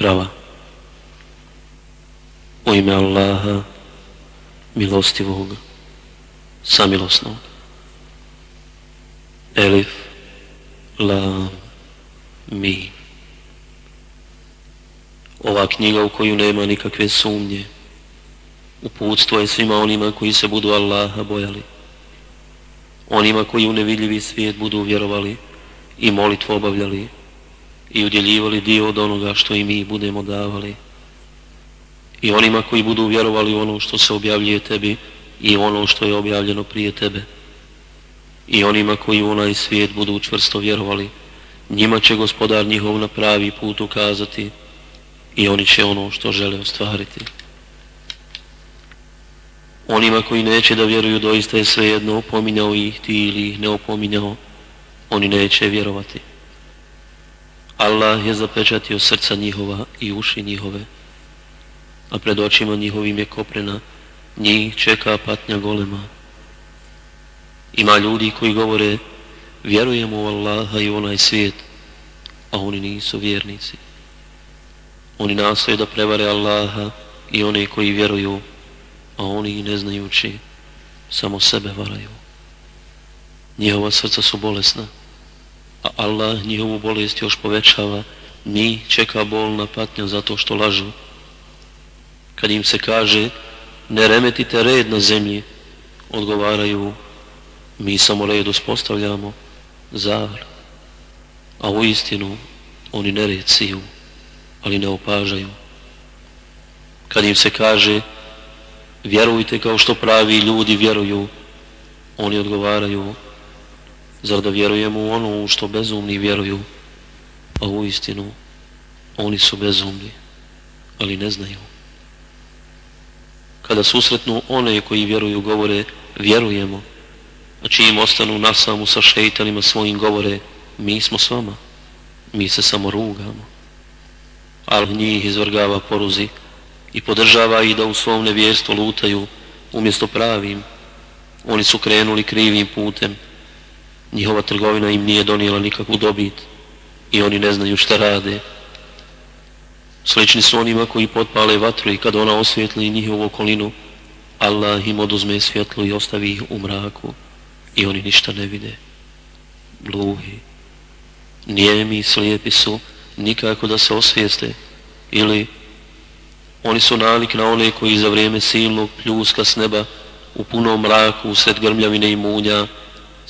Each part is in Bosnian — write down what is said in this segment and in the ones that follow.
krava. U ime Allaha, milostivog, samilosnog. Elif, la, mi. Ova knjiga u koju nema nikakve sumnje, uputstvo je svima onima koji se budu Allaha bojali. Onima koji u nevidljivi svijet budu vjerovali i molitvu obavljali i udjeljivali dio od onoga što i mi budemo davali. I onima koji budu vjerovali ono što se objavljuje tebi i ono što je objavljeno prije tebe. I onima koji u onaj svijet budu čvrsto vjerovali, njima će gospodar njihov na pravi put ukazati i oni će ono što žele ostvariti. Onima koji neće da vjeruju doista je svejedno opominjao ih ti ili ih ne opominjao, oni neće vjerovati. Allah je zapečatio srca njihova i uši njihove, a pred očima njihovim je koprena, njih čeka patnja golema. Ima ljudi koji govore, vjerujemo u Allaha i onaj svijet, a oni nisu vjernici. Oni nastoje da prevare Allaha i one koji vjeruju, a oni ne znajući, samo sebe varaju. Njihova srca su bolesna, a Allah njihovu bolest još povećava, mi čeka bolna patnja zato što lažu. Kad im se kaže, ne remetite red na zemlji, odgovaraju, mi samo red uspostavljamo, zar. A u istinu, oni ne red siju, ali ne opažaju. Kad im se kaže, vjerujte kao što pravi ljudi vjeruju, oni odgovaraju, Zar da vjerujemo u ono što bezumni vjeruju, a u istinu oni su bezumni, ali ne znaju. Kada susretnu one koji vjeruju govore vjerujemo, a čim ostanu na samu sa šeitanima svojim govore mi smo s vama, mi se samo rugamo. Ali njih izvrgava poruzi i podržava i da u svom nevjerstvo lutaju umjesto pravim. Oni su krenuli krivim putem, njihova trgovina im nije donijela nikakvu dobit i oni ne znaju šta rade. Slični su onima koji potpale vatru i kad ona osvjetli njihovu okolinu, Allah im oduzme svjetlo i ostavi ih u mraku i oni ništa ne vide. Gluhi, nijemi i slijepi su nikako da se osvijeste ili oni su nalik na one koji za vrijeme silnog pljuska s neba u punom mraku usred grmljavine i munja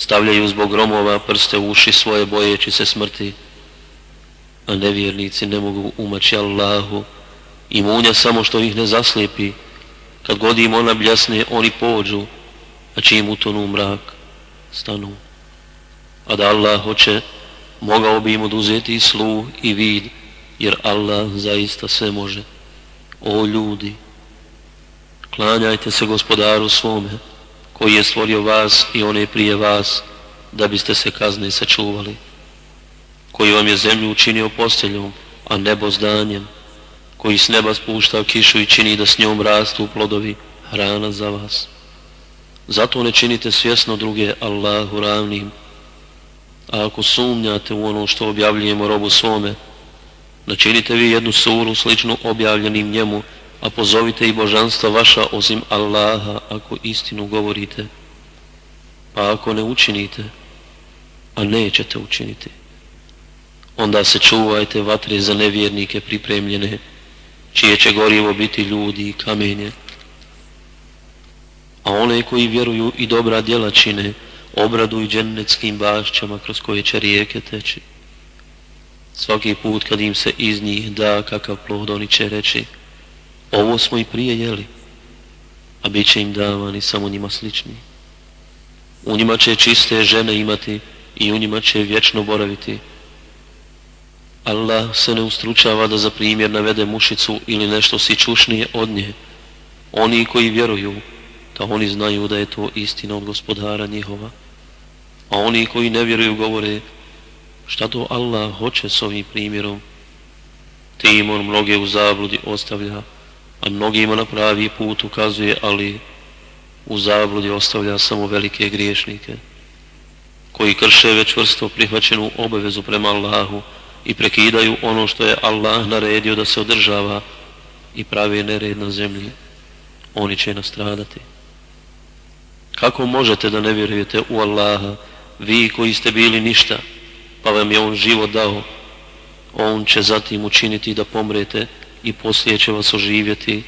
stavljaju zbog gromova prste u uši svoje bojeći se smrti, a nevjernici ne mogu umaći Allahu i munja samo što ih ne zaslijepi, kad god im ona bljasne, oni pođu, a čim utonu mrak, stanu. A da Allah hoće, mogao bi im oduzeti i sluh i vid, jer Allah zaista sve može. O ljudi, klanjajte se gospodaru svome, koji je stvorio vas i one prije vas, da biste se kazne sačuvali, koji vam je zemlju učinio posteljom, a nebo zdanjem, koji s neba spušta kišu i čini da s njom rastu plodovi, hrana za vas. Zato ne činite svjesno druge Allahu ravnim, a ako sumnjate u ono što objavljujemo robu svome, načinite vi jednu suru sličnu objavljenim njemu, a pozovite i božanstva vaša osim Allaha ako istinu govorite. Pa ako ne učinite, a nećete učiniti, onda se čuvajte vatre za nevjernike pripremljene, čije će gorivo biti ljudi i kamenje. A one koji vjeruju i dobra djela čine, obraduju džennetskim bašćama kroz koje će rijeke teći. Svaki put kad im se iz njih da kakav plod, oni će reći, ovo smo i prije jeli, a bit će im davani samo njima slični. U njima će čiste žene imati i u njima će vječno boraviti. Allah se ne ustručava da za primjer navede mušicu ili nešto sičušnije od nje. Oni koji vjeruju, da oni znaju da je to istina od gospodara njihova. A oni koji ne vjeruju govore, šta to Allah hoće s ovim primjerom? Timon mnoge u zabludi ostavlja a mnogima na pravi put ukazuje, ali u zabludi ostavlja samo velike griješnike, koji krše već vrsto prihvaćenu obavezu prema Allahu, i prekidaju ono što je Allah naredio da se održava i pravi nered na zemlji, oni će nastradati. Kako možete da ne vjerujete u Allaha, vi koji ste bili ništa, pa vam je On život dao, On će zatim učiniti da pomrete i poslije će vas oživjeti,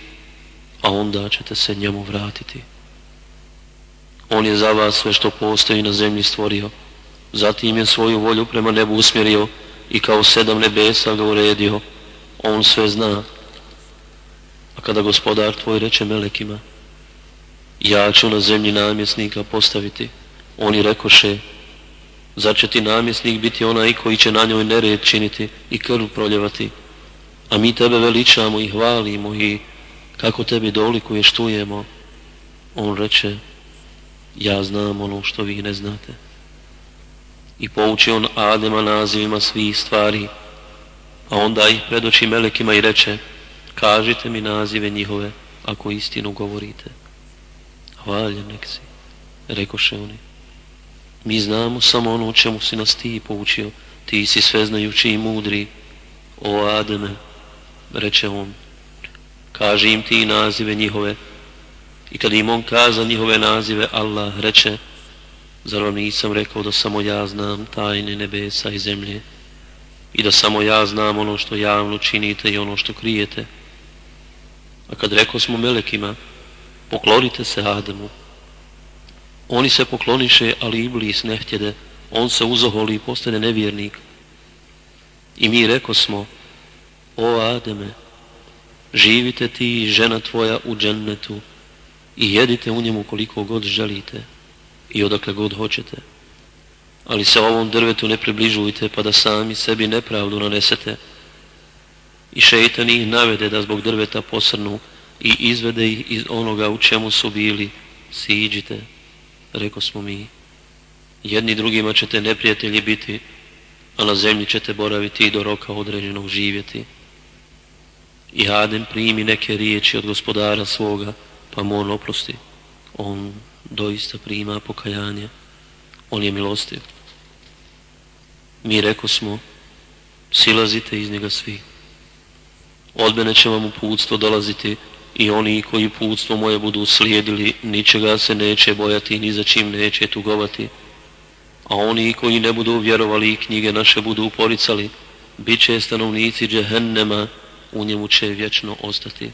a onda ćete se njemu vratiti. On je za vas sve što postoji na zemlji stvorio, zatim je svoju volju prema nebu usmjerio i kao sedam nebesa ga uredio, on sve zna. A kada gospodar tvoj reče melekima, ja ću na zemlji namjesnika postaviti, oni rekoše, zar će ti namjesnik biti onaj koji će na njoj nered činiti i krv proljevati, a mi tebe veličamo i hvalimo i kako tebi dolikuješ tujemo, on reče, ja znam ono što vi ne znate. I pouči on Adema nazivima svih stvari, a onda ih predoči melekima i reče, kažite mi nazive njihove, ako istinu govorite. Hvaljen nek si, rekoše oni. Mi znamo samo ono čemu si nas ti poučio, ti si sveznajući i mudri, o Ademe, reče on, kaži im ti nazive njihove, I kad im on kaza njihove nazive, Allah reče, zar vam nisam rekao da samo ja znam tajne nebesa i zemlje i da samo ja znam ono što javno činite i ono što krijete. A kad rekao smo melekima, poklonite se Adamu, oni se pokloniše, ali Iblis ne htjede, on se uzoholi i postane nevjernik. I mi rekao smo, o Ademe, živite ti i žena tvoja u džennetu, i jedite u njemu koliko god želite i odakle god hoćete. Ali se ovom drvetu ne približujte pa da sami sebi nepravdu nanesete. I šeitan ih navede da zbog drveta posrnu i izvede ih iz onoga u čemu su bili. Siđite, reko smo mi. Jedni drugima ćete neprijatelji biti, a na zemlji ćete boraviti i do roka određenog živjeti. I Adem primi neke riječi od gospodara svoga, pa mu on oprosti. On doista prima pokajanje. On je milostiv. Mi reko smo, silazite iz njega svi. Od mene će vam uputstvo dolaziti i oni koji putstvo moje budu slijedili, ničega se neće bojati, ni za čim neće tugovati. A oni koji ne budu vjerovali i knjige naše budu uporicali, bit će stanovnici džehennema, u njemu će vječno ostati.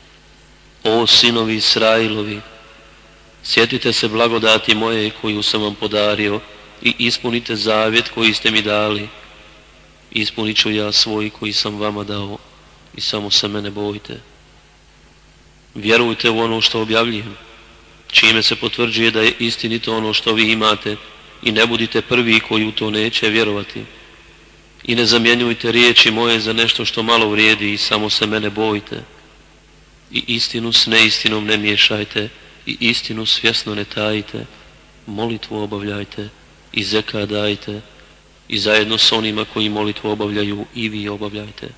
O sinovi Israilovi, sjetite se blagodati moje koju sam vam podario i ispunite zavjet koji ste mi dali. Ispunit ću ja svoj koji sam vama dao i samo se mene bojite. Vjerujte u ono što objavljujem, čime se potvrđuje da je istinito ono što vi imate i ne budite prvi koji u to neće vjerovati. I ne zamjenjujte riječi moje za nešto što malo vrijedi i samo se mene bojite i istinu s neistinom ne miješajte i istinu svjesno ne tajite, molitvu obavljajte i zeka dajte i zajedno s onima koji molitvu obavljaju i vi obavljajte.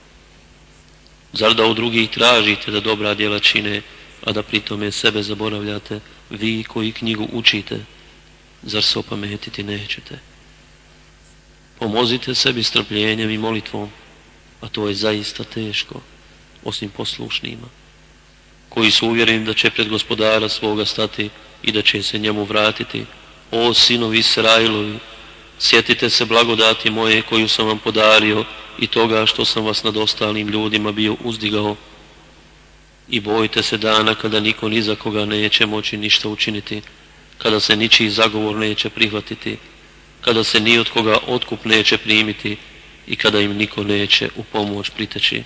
Zar da u drugih tražite da dobra djela čine, a da pritome sebe zaboravljate, vi koji knjigu učite, zar se opametiti nećete? Pomozite sebi strpljenjem i molitvom, a to je zaista teško, osim poslušnima koji su uvjereni da će pred gospodara svoga stati i da će se njemu vratiti. O sinovi Israilovi, sjetite se blagodati moje koju sam vam podario i toga što sam vas nad ostalim ljudima bio uzdigao. I bojite se dana kada niko ni za koga neće moći ništa učiniti, kada se ničiji zagovor neće prihvatiti, kada se ni od koga otkup neće primiti i kada im niko neće u pomoć priteći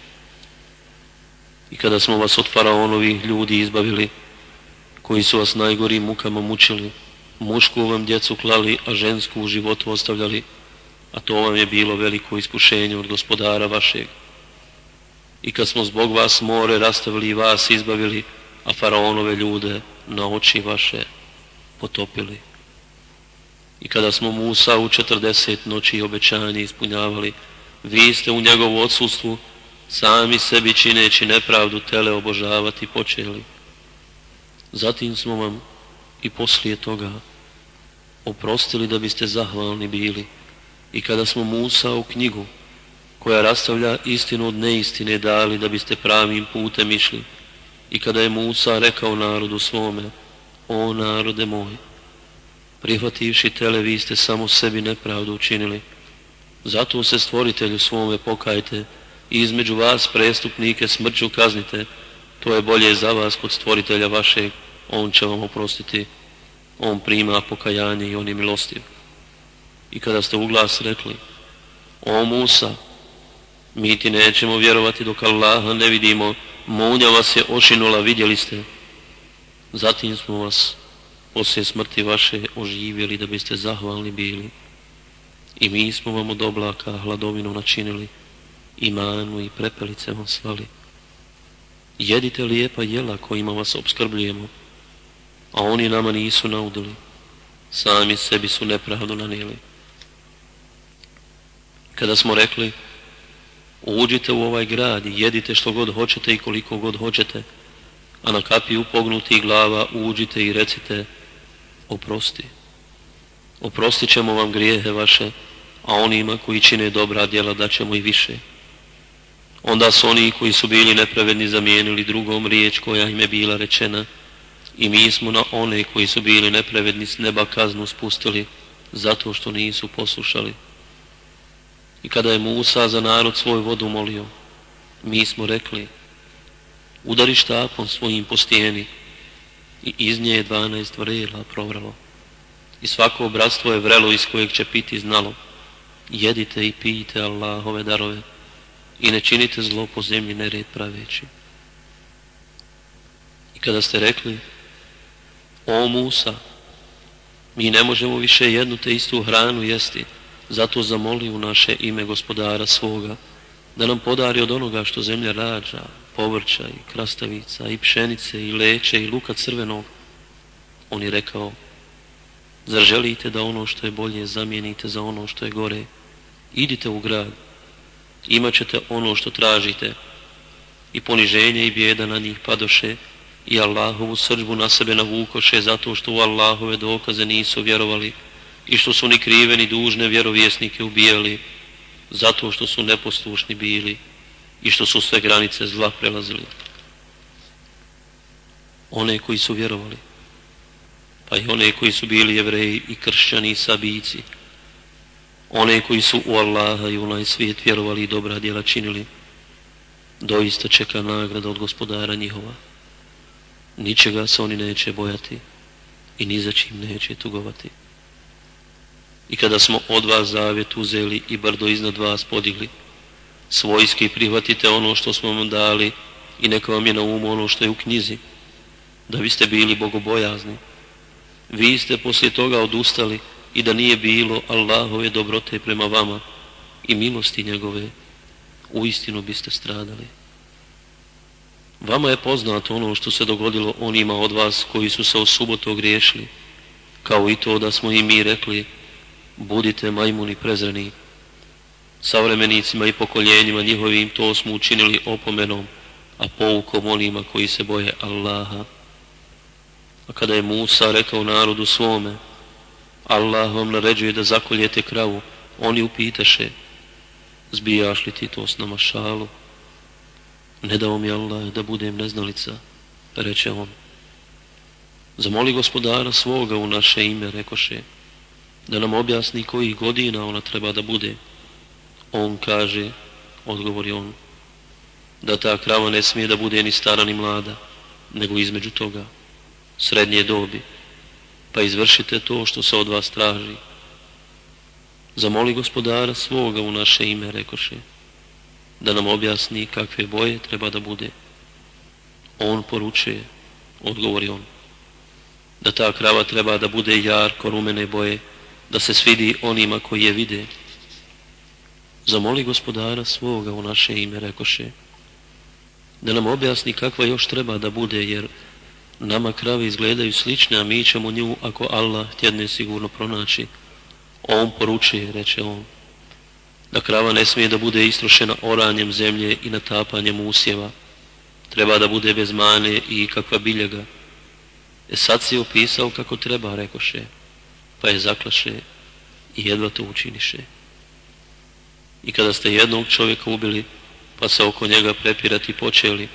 i kada smo vas od faraonovih ljudi izbavili, koji su vas najgorim mukama mučili, mušku vam djecu klali, a žensku u životu ostavljali, a to vam je bilo veliko iskušenje od gospodara vašeg. I kad smo zbog vas more rastavili i vas izbavili, a faraonove ljude na oči vaše potopili. I kada smo Musa u četrdeset noći obećanje ispunjavali, vi ste u njegovu odsustvu sami sebi čineći nepravdu tele obožavati počeli. Zatim smo vam i poslije toga oprostili da biste zahvalni bili i kada smo Musa u knjigu koja rastavlja istinu od neistine dali da biste pravim putem išli. I kada je Musa rekao narodu svome, o narode moj, prihvativši tele, vi ste samo sebi nepravdu učinili. Zato se stvoritelju svome pokajte i između vas prestupnike smrću kaznite, to je bolje za vas kod stvoritelja vašeg, on će vam oprostiti, on prima pokajanje i on je milostiv. I kada ste u glas rekli, o Musa, mi ti nećemo vjerovati dok Allaha ne vidimo, munja vas je ošinula, vidjeli ste. Zatim smo vas poslije smrti vaše oživjeli da biste zahvalni bili. I mi smo vam od oblaka hladovinu načinili, i manu i prepelice vam slali. Jedite lijepa jela kojima vas obskrbljujemo, a oni nama nisu naudili, sami sebi su nepravdu nanijeli. Kada smo rekli, uđite u ovaj grad i jedite što god hoćete i koliko god hoćete, a na kapi upognuti glava uđite i recite, oprosti. Oprostit ćemo vam grijehe vaše, a onima koji čine dobra djela daćemo i više. Onda su oni koji su bili nepravedni zamijenili drugom riječ koja im je bila rečena i mi smo na one koji su bili nepravedni s neba kaznu spustili zato što nisu poslušali. I kada je Musa za narod svoj vodu molio, mi smo rekli, udari štapom svojim po stijeni i iz nje je dvanaest vrela provralo. I svako bratstvo je vrelo iz kojeg će piti znalo. Jedite i pijite Allahove darove i ne činite zlo po zemlji nered praveći. I kada ste rekli, o Musa, mi ne možemo više jednu te istu hranu jesti, zato zamoli u naše ime gospodara svoga, da nam podari od onoga što zemlja rađa, povrća i krastavica i pšenice i leće i luka crvenog. On je rekao, zar želite da ono što je bolje zamijenite za ono što je gore? Idite u grad, imat ćete ono što tražite i poniženje i bijeda na njih padoše i Allahovu srđbu na sebe navukoše zato što u Allahove dokaze nisu vjerovali i što su ni krive ni dužne vjerovjesnike ubijali zato što su neposlušni bili i što su sve granice zla prelazili. One koji su vjerovali, pa i one koji su bili jevreji i kršćani i sabijici, one koji su u Allaha i u onaj svijet vjerovali i dobra djela činili, doista čeka nagrada od gospodara njihova. Ničega se oni neće bojati i ni za čim neće tugovati. I kada smo od vas zavjet uzeli i brdo iznad vas podigli, svojski prihvatite ono što smo vam dali i neka vam je na umu ono što je u knjizi, da biste bili bogobojazni. Vi ste poslije toga odustali i da nije bilo Allahove dobrote prema vama i milosti njegove, u istinu biste stradali. Vama je poznato ono što se dogodilo onima od vas koji su se o subotu ogriješili, kao i to da smo i mi rekli, budite majmuni prezreni. Savremenicima i pokoljenjima njihovim to smo učinili opomenom, a poukom onima koji se boje Allaha. A kada je Musa rekao narodu svome, Allah vam naređuje da zakoljete kravu, oni upitaše, zbijaš li ti to s nama šalu? Ne dao mi Allah da budem neznalica, reče on. Zamoli gospodara svoga u naše ime, rekoše, da nam objasni koji godina ona treba da bude. On kaže, odgovori on, da ta krava ne smije da bude ni stara ni mlada, nego između toga, srednje dobi, pa izvršite to što se od vas traži. Zamoli gospodara svoga u naše ime, rekoše, da nam objasni kakve boje treba da bude. On poručuje, odgovori on, da ta krava treba da bude jarko rumene boje, da se svidi onima koji je vide. Zamoli gospodara svoga u naše ime, rekoše, da nam objasni kakva još treba da bude, jer nama krave izgledaju slične, a mi ćemo nju, ako Allah tjedne sigurno pronaći. On poručuje, reče on, da krava ne smije da bude istrošena oranjem zemlje i natapanjem usjeva. Treba da bude bez mane i kakva biljega. E sad si opisao kako treba, rekoše, pa je zaklaše i jedva to učiniše. I kada ste jednog čovjeka ubili, pa se oko njega prepirati počeli,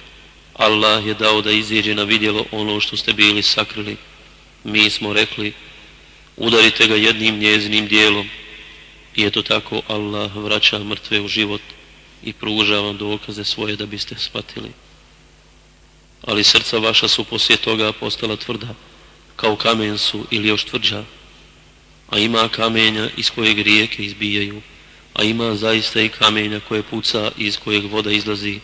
Allah je dao da iziđe na vidjelo ono što ste bili sakrili. Mi smo rekli, udarite ga jednim njezinim dijelom. I eto tako Allah vraća mrtve u život i pruža vam dokaze svoje da biste shvatili. Ali srca vaša su poslije toga postala tvrda, kao kamen su ili još tvrđa, a ima kamenja iz kojeg rijeke izbijaju, a ima zaista i kamenja koje puca iz kojeg voda izlazi,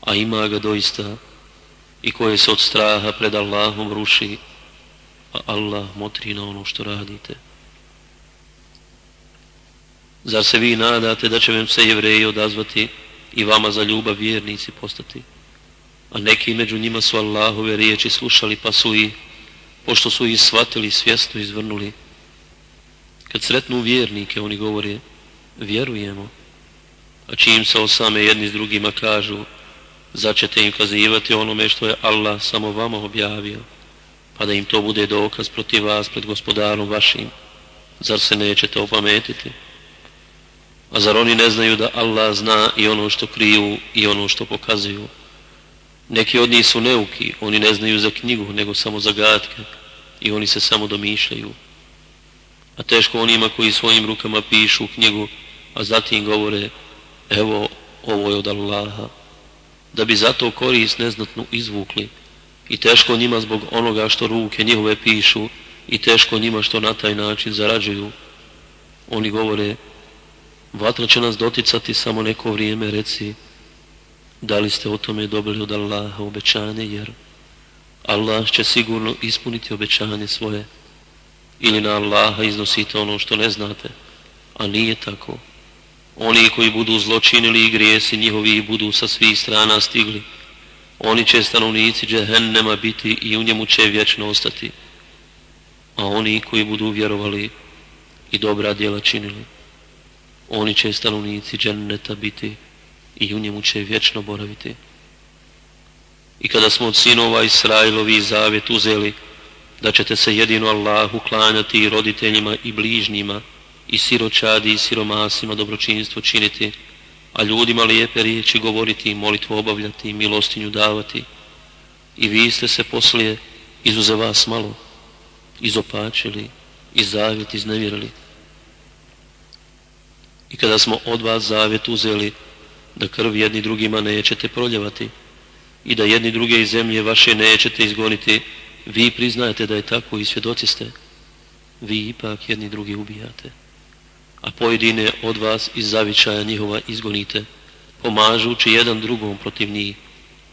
a ima ga doista i koje se od straha pred Allahom ruši, a Allah motri na ono što radite. Zar se vi nadate da će vam se jevreji odazvati i vama za ljubav vjernici postati? A neki među njima su Allahove riječi slušali pa su i, pošto su ih shvatili, svjesno izvrnuli. Kad sretnu vjernike, oni govore, vjerujemo. A čim se osame jedni s drugima kažu, začete im kazivati onome što je Allah samo vama objavio, pa da im to bude dokaz protiv vas pred gospodarom vašim. Zar se nećete opametiti? A zar oni ne znaju da Allah zna i ono što kriju i ono što pokazuju? Neki od njih su neuki, oni ne znaju za knjigu, nego samo za gatke i oni se samo domišljaju. A teško onima koji svojim rukama pišu knjigu, a zatim govore, evo, ovo je od Allaha, da bi zato korist neznatnu izvukli i teško njima zbog onoga što ruke njihove pišu i teško njima što na taj način zarađuju. Oni govore, vatra će nas doticati samo neko vrijeme, reci, da li ste o tome dobili od Allaha obećanje, jer Allah će sigurno ispuniti obećanje svoje ili na Allaha iznosite ono što ne znate, a nije tako. Oni koji budu zločinili i grijesi njihovi budu sa svih strana stigli, oni će stanovnici džehennema biti i u njemu će vječno ostati. A oni koji budu vjerovali i dobra djela činili, oni će stanovnici dženneta biti i u njemu će vječno boraviti. I kada smo od sinova Israilovi zavjet uzeli da ćete se jedino Allahu klanjati i roditeljima i bližnjima i siročadi i siromasima dobročinstvo činiti, a ljudima lijepe riječi govoriti i molitvu obavljati i milostinju davati. I vi ste se poslije izuze vas malo izopačili i zavjet iznevjerili. I kada smo od vas zavjet uzeli da krv jedni drugima nećete proljevati i da jedni druge iz zemlje vaše nećete izgoniti, vi priznajete da je tako i svjedoci ste, vi ipak jedni drugi ubijate a pojedine od vas iz zavičaja njihova izgonite, pomažući jedan drugom protiv njih,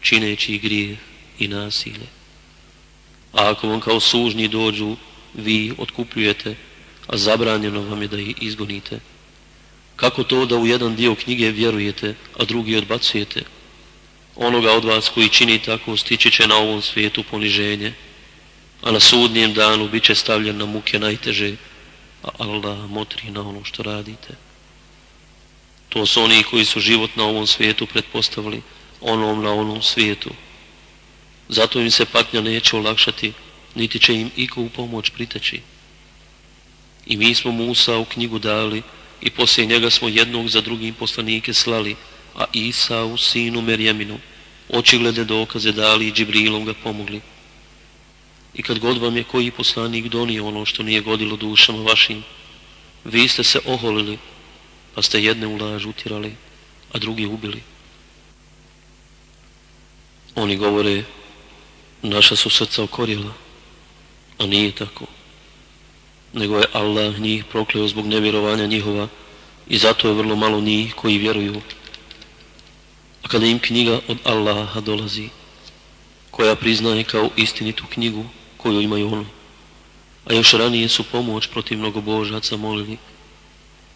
čineći grije i nasilje. A ako vam kao sužnji dođu, vi otkupljujete, a zabranjeno vam je da ih izgonite. Kako to da u jedan dio knjige vjerujete, a drugi odbacujete? Onoga od vas koji čini tako stići će na ovom svijetu poniženje, a na sudnijem danu bit će stavljen na muke najteže, Allah motri na ono što radite. To su oni koji su život na ovom svijetu pretpostavili onom na onom svijetu. Zato im se patnja neće olakšati, niti će im iko u pomoć priteći. I mi smo Musa u knjigu dali i poslije njega smo jednog za drugim poslanike slali, a Isa u sinu Merjeminu očiglede dokaze dali i Džibrilom ga pomogli. I kad god vam je koji poslanik donio ono što nije godilo dušama vašim, vi ste se oholili, pa ste jedne u laž utirali, a drugi ubili. Oni govore, naša su srca okorjela, a nije tako. Nego je Allah njih prokleo zbog nevjerovanja njihova i zato je vrlo malo njih koji vjeruju. A kada im knjiga od Allaha dolazi, koja priznaje kao istinitu knjigu, koju imaju oni. A još ranije su pomoć protiv mnogobožaca molili.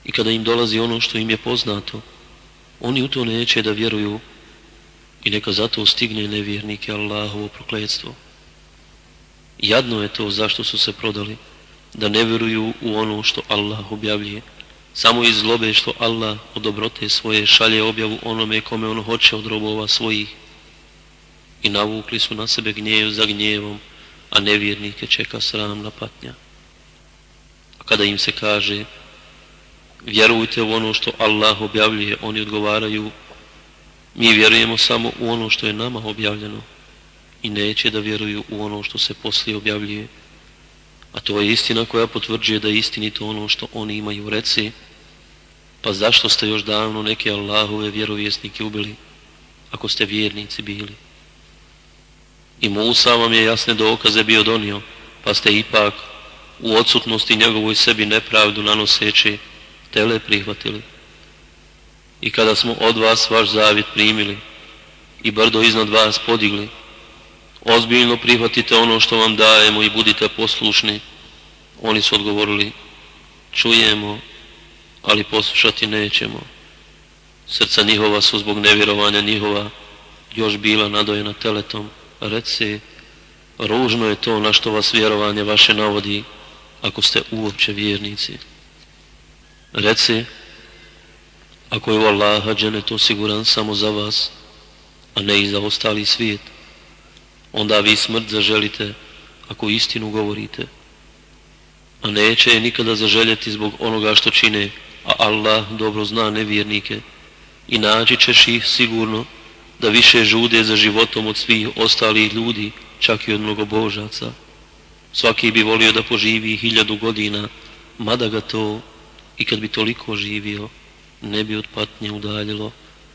I kada im dolazi ono što im je poznato, oni u to neće da vjeruju i neka zato stigne nevjernike Allahovo prokledstvo. Jadno je to zašto su se prodali, da ne vjeruju u ono što Allah objavljuje, samo iz zlobe što Allah od dobrote svoje šalje objavu onome kome on hoće od robova svojih. I navukli su na sebe gnjev za gnjevom, a nevjernike čeka sramna patnja. A kada im se kaže, vjerujte u ono što Allah objavljuje, oni odgovaraju, mi vjerujemo samo u ono što je nama objavljeno i neće da vjeruju u ono što se poslije objavljuje. A to je istina koja potvrđuje da je istinito ono što oni imaju reci, pa zašto ste još davno neke Allahove vjerovjesnike ubili, ako ste vjernici bili? I Musa vam je jasne dokaze bio donio, pa ste ipak u odsutnosti njegovoj sebi nepravdu nanoseći tele prihvatili. I kada smo od vas vaš zavjet primili i brdo iznad vas podigli, ozbiljno prihvatite ono što vam dajemo i budite poslušni. Oni su odgovorili, čujemo, ali poslušati nećemo. Srca njihova su zbog nevjerovanja njihova još bila nadojena teletom. Reci, ružno je to na što vas vjerovanje vaše navodi, ako ste uopće vjernici. Reci, ako je u Allaha dženet osiguran samo za vas, a ne i za ostali svijet, onda vi smrt zaželite ako istinu govorite. A neće je nikada zaželjeti zbog onoga što čine, a Allah dobro zna nevjernike i naći ćeš ih sigurno da više žude za životom od svih ostalih ljudi, čak i od mnogobožaca. Svaki bi volio da poživi hiljadu godina, mada ga to, i kad bi toliko živio, ne bi od patnje udaljilo,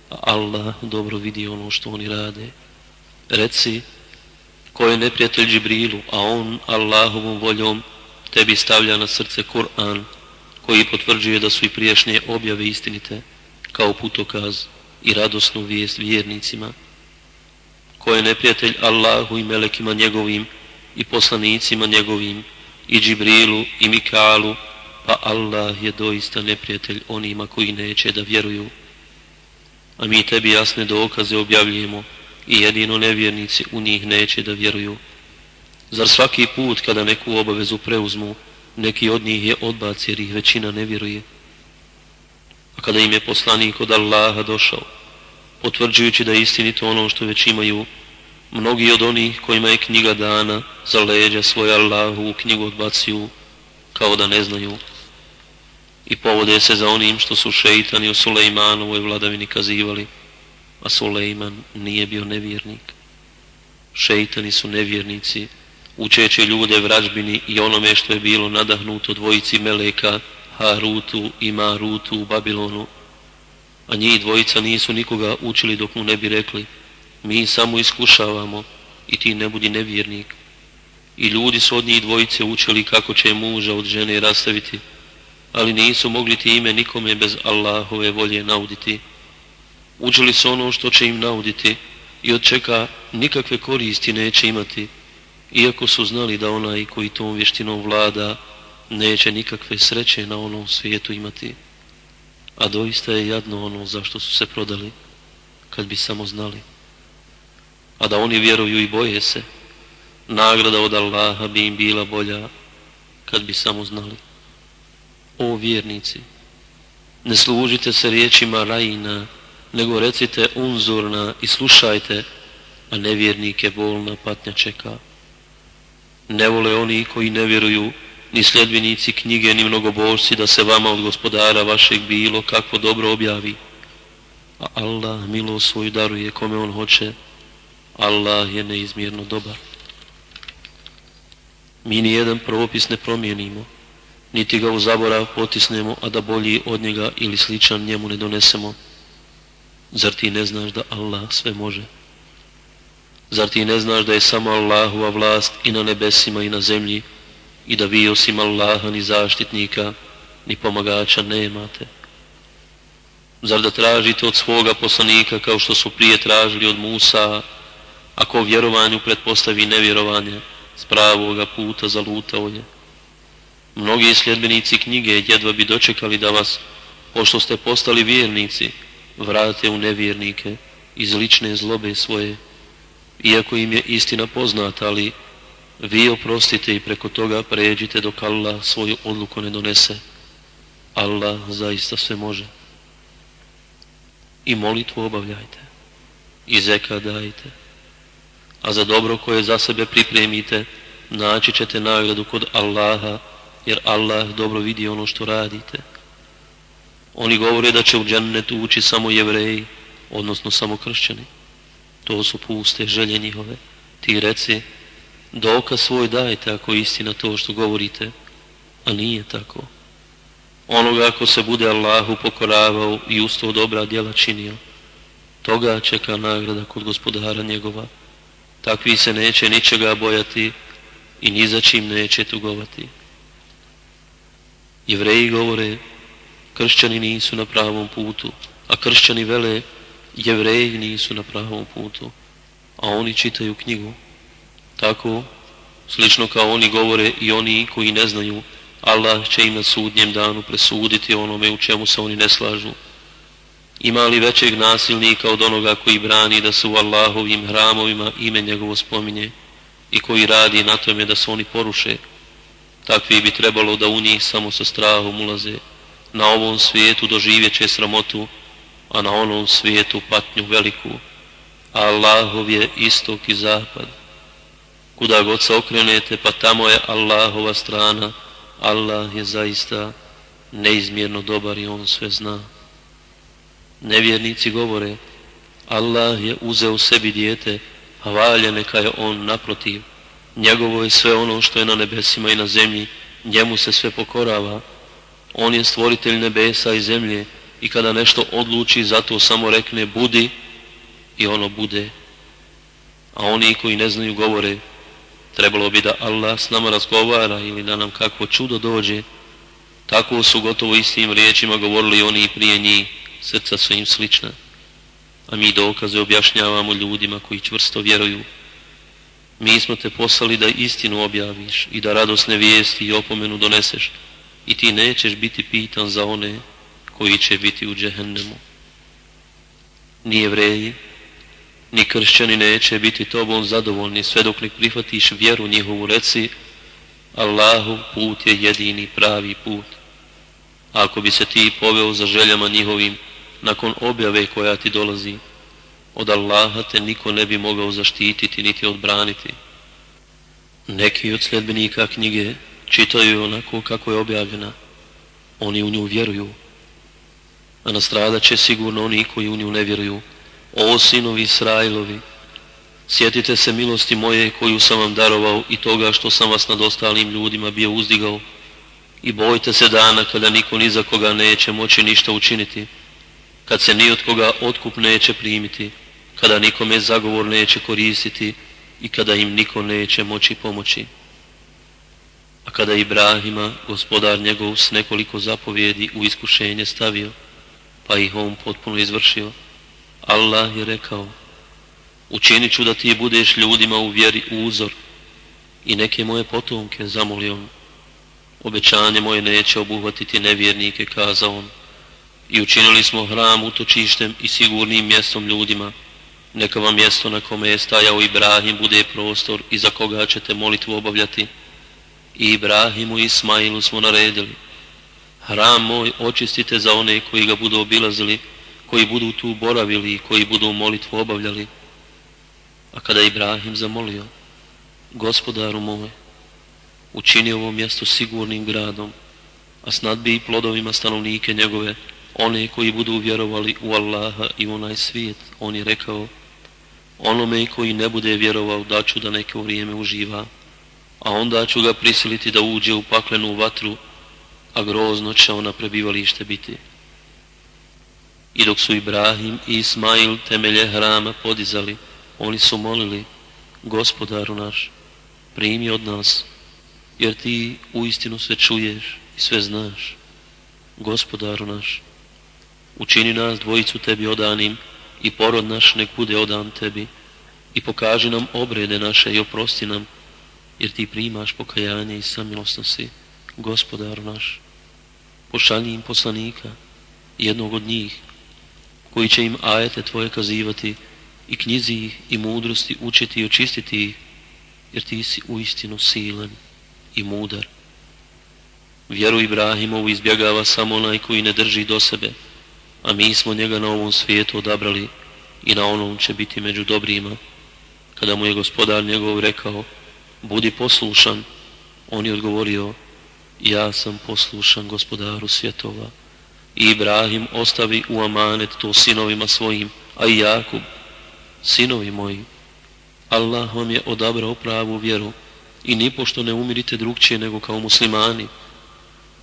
a Allah dobro vidi ono što oni rade. Reci, ko je neprijatelj Džibrilu, a on Allahovom voljom tebi stavlja na srce Kur'an, koji potvrđuje da su i priješnje objave istinite, kao putokaz i radosnu vijest vjernicima, koje neprijatelj Allahu i melekima njegovim i poslanicima njegovim i Džibrilu i Mikalu, pa Allah je doista neprijatelj onima koji neće da vjeruju. A mi tebi jasne dokaze objavljujemo i jedino nevjernici u njih neće da vjeruju. Zar svaki put kada neku obavezu preuzmu, neki od njih je odbac jer ih većina ne vjeruje? A kada im je poslanik od Allaha došao, potvrđujući da je istinito ono što već imaju, mnogi od onih kojima je knjiga dana za leđa svoje Allahu u knjigu odbacuju kao da ne znaju i povode se za onim što su šeitani u Sulejmanovoj vladavini kazivali, a Sulejman nije bio nevjernik. Šeitani su nevjernici, učeći ljude vražbini i onome što je bilo nadahnuto dvojici Meleka, Harutu i Marutu u Babilonu, a njih dvojica nisu nikoga učili dok mu ne bi rekli, mi samo iskušavamo i ti ne budi nevjernik. I ljudi su od njih dvojice učili kako će muža od žene rastaviti, ali nisu mogli ti ime nikome bez Allahove volje nauditi. Učili su ono što će im nauditi i od čeka nikakve koristi neće imati, iako su znali da onaj koji tom vještinom vlada neće nikakve sreće na onom svijetu imati. A doista je jadno ono zašto su se prodali, kad bi samo znali. A da oni vjeruju i boje se, nagrada od Allaha bi im bila bolja, kad bi samo znali. O vjernici, ne služite se riječima rajina, nego recite unzorna i slušajte, a nevjernike bolna patnja čeka. Ne vole oni koji ne vjeruju, ni sljedbenici knjige, ni mnogobožci, da se vama od gospodara vašeg bilo kakvo dobro objavi. A Allah milo svoju daruje kome on hoće, Allah je neizmjerno dobar. Mi ni jedan propis ne promijenimo, niti ga u zaborav potisnemo, a da bolji od njega ili sličan njemu ne donesemo. Zar ti ne znaš da Allah sve može? Zar ti ne znaš da je samo Allahova vlast i na nebesima i na zemlji i da vi osim Allaha ni zaštitnika ni pomagača nemate? Zar da tražite od svoga poslanika kao što su prije tražili od Musa, ako vjerovanju pretpostavi nevjerovanje, s pravoga puta zalutao je? Mnogi sljedbenici knjige jedva bi dočekali da vas, pošto ste postali vjernici, vrate u nevjernike iz lične zlobe svoje, iako im je istina poznata, ali vi oprostite i preko toga pređite dok Allah svoju odluku ne donese. Allah zaista sve može. I molitvu obavljajte. I zeka dajte. A za dobro koje za sebe pripremite, naći ćete nagradu kod Allaha, jer Allah dobro vidi ono što radite. Oni govore da će u džennetu ući samo jevreji, odnosno samo kršćani. To su puste želje njihove. Ti reci, dokaz svoj dajte ako je istina to što govorite, a nije tako. Onoga ako se bude Allahu pokoravao i usto dobra djela činio, toga čeka nagrada kod gospodara njegova. Takvi se neće ničega bojati i ni za čim neće tugovati. Jevreji govore, kršćani nisu na pravom putu, a kršćani vele, jevreji nisu na pravom putu, a oni čitaju knjigu. Tako, slično kao oni govore i oni koji ne znaju, Allah će im na sudnjem danu presuditi onome u čemu se oni ne slažu. Ima li većeg nasilnika od onoga koji brani da se u Allahovim hramovima ime njegovo spominje i koji radi na tome da se oni poruše? Takvi bi trebalo da u njih samo sa strahom ulaze. Na ovom svijetu doživjet će sramotu, a na onom svijetu patnju veliku. Allahov je istok i zapad. Kuda god se okrenete, pa tamo je Allahova strana. Allah je zaista neizmjerno dobar i on sve zna. Nevjernici govore, Allah je uzeo sebi dijete, a valja neka je on naprotiv. Njegovo je sve ono što je na nebesima i na zemlji, njemu se sve pokorava. On je stvoritelj nebesa i zemlje i kada nešto odluči, zato samo rekne budi i ono bude. A oni koji ne znaju govore, trebalo bi da Allah s nama razgovara ili da nam kakvo čudo dođe. Tako su gotovo istim riječima govorili oni prije njih, srca su im slična. A mi dokaze objašnjavamo ljudima koji čvrsto vjeruju. Mi smo te poslali da istinu objaviš i da radosne vijesti i opomenu doneseš i ti nećeš biti pitan za one koji će biti u džehennemu. Ni jevreji, ni kršćani neće biti tobom zadovoljni sve dok ne prihvatiš vjeru njihovu reci Allahu put je jedini pravi put. Ako bi se ti poveo za željama njihovim nakon objave koja ti dolazi, od Allaha te niko ne bi mogao zaštititi niti odbraniti. Neki od sljedbenika knjige čitaju onako kako je objavljena. Oni u nju vjeruju. A nastradaće sigurno oni koji u nju ne vjeruju. O sinovi Israilovi, sjetite se milosti moje koju sam vam darovao i toga što sam vas nad ostalim ljudima bio uzdigao. I bojte se dana kada niko ni za koga neće moći ništa učiniti, kad se ni od koga otkup neće primiti kada nikome zagovor neće koristiti i kada im niko neće moći pomoći. A kada Ibrahima, gospodar njegov, s nekoliko zapovjedi u iskušenje stavio, pa ih on potpuno izvršio, Allah je rekao, učinit ću da ti budeš ljudima u vjeri uzor i neke moje potomke, zamolio on. Obećanje moje neće obuhvatiti nevjernike, kazao on. I učinili smo hram utočištem i sigurnim mjestom ljudima, neka vam mjesto na kome je stajao Ibrahim bude prostor i za koga ćete molitvu obavljati. I Ibrahimu i Ismailu smo naredili. Hram moj očistite za one koji ga budu obilazili, koji budu tu boravili i koji budu molitvu obavljali. A kada Ibrahim zamolio, gospodaru moj, učini ovo mjesto sigurnim gradom, a snadbi i plodovima stanovnike njegove, one koji budu vjerovali u Allaha i onaj svijet, on je rekao, onome koji ne bude vjerovao da ću da neko vrijeme uživa, a onda ću ga prisiliti da uđe u paklenu vatru, a grozno će ona prebivalište biti. I dok su Ibrahim i Ismail temelje hrama podizali, oni su molili, gospodaru naš, primi od nas, jer ti u istinu sve čuješ i sve znaš. Gospodaru naš, učini nas dvojicu tebi odanim, i porod naš nek bude odan tebi i pokaži nam obrede naše i oprosti nam, jer ti primaš pokajanje i samilostnosti, gospodaru naš. Pošalji im poslanika, jednog od njih, koji će im ajete tvoje kazivati i knjizi ih i mudrosti učiti i očistiti ih, jer ti si u istinu silan i mudar. Vjeru Ibrahimovu izbjegava samo onaj koji ne drži do sebe, a mi smo njega na ovom svijetu odabrali i na onom će biti među dobrima. Kada mu je gospodar njegov rekao, budi poslušan, on je odgovorio, ja sam poslušan gospodaru svjetova. I Ibrahim ostavi u amanet to sinovima svojim, a i Jakub, sinovi moji, Allah vam je odabrao pravu vjeru i nipošto ne umirite drugčije nego kao muslimani.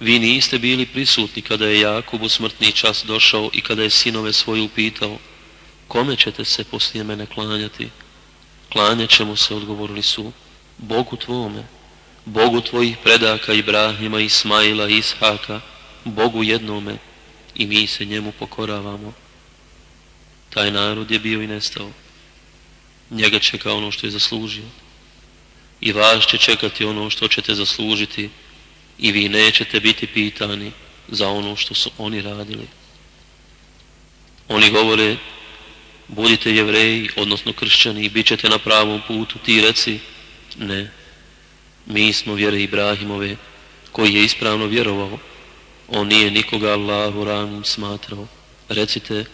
Vi niste bili prisutni kada je Jakub u smrtni čas došao i kada je sinove svoje upitao, kome ćete se poslije mene klanjati? Klanjat ćemo se, odgovorili su, Bogu tvome, Bogu tvojih predaka Ibrahima, Ismaila, Ishaka, Bogu jednome i mi se njemu pokoravamo. Taj narod je bio i nestao. Njega čeka ono što je zaslužio. I vas će čekati ono što ćete zaslužiti i vi nećete biti pitani za ono što su oni radili. Oni govore, budite jevreji, odnosno kršćani, i bit ćete na pravom putu, ti reci, ne, mi smo vjere Ibrahimove, koji je ispravno vjerovao, on nije nikoga Allahu ravnim smatrao. Recite,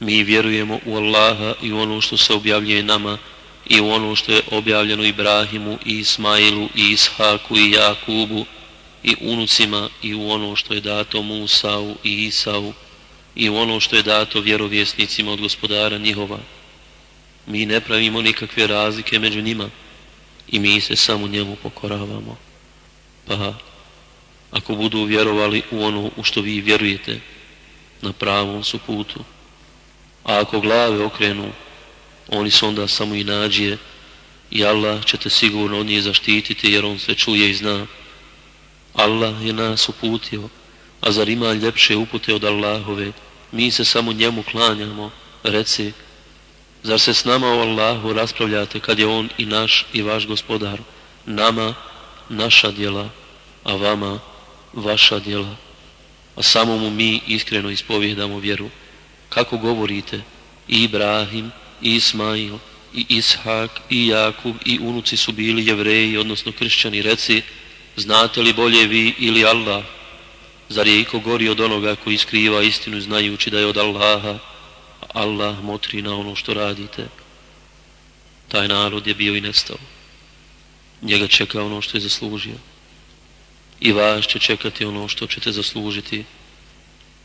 mi vjerujemo u Allaha i u ono što se objavljuje nama i u ono što je objavljeno Ibrahimu i Ismailu i Ishaku i Jakubu i unucima i u ono što je dato Musau i Isau i u ono što je dato vjerovjesnicima od gospodara njihova. Mi ne pravimo nikakve razlike među njima i mi se samo njemu pokoravamo. Pa, ako budu vjerovali u ono u što vi vjerujete, na pravom su putu. A ako glave okrenu, oni su onda samo i nađije i Allah će te sigurno od njih zaštititi jer on sve čuje i zna. Allah je nas uputio, a zar ima ljepše upute od Allahove, mi se samo njemu klanjamo, reci, zar se s nama o Allahu raspravljate kad je on i naš i vaš gospodar, nama naša djela, a vama vaša djela, a samo mu mi iskreno ispovjedamo vjeru. Kako govorite, i Ibrahim, i Ismail, i Ishak, i Jakub, i unuci su bili jevreji, odnosno kršćani, reci, znate li bolje vi ili Allah? Zar je iko gori od onoga koji skriva istinu znajući da je od Allaha, Allah motri na ono što radite? Taj narod je bio i nestao. Njega čeka ono što je zaslužio i vas će čekati ono što ćete zaslužiti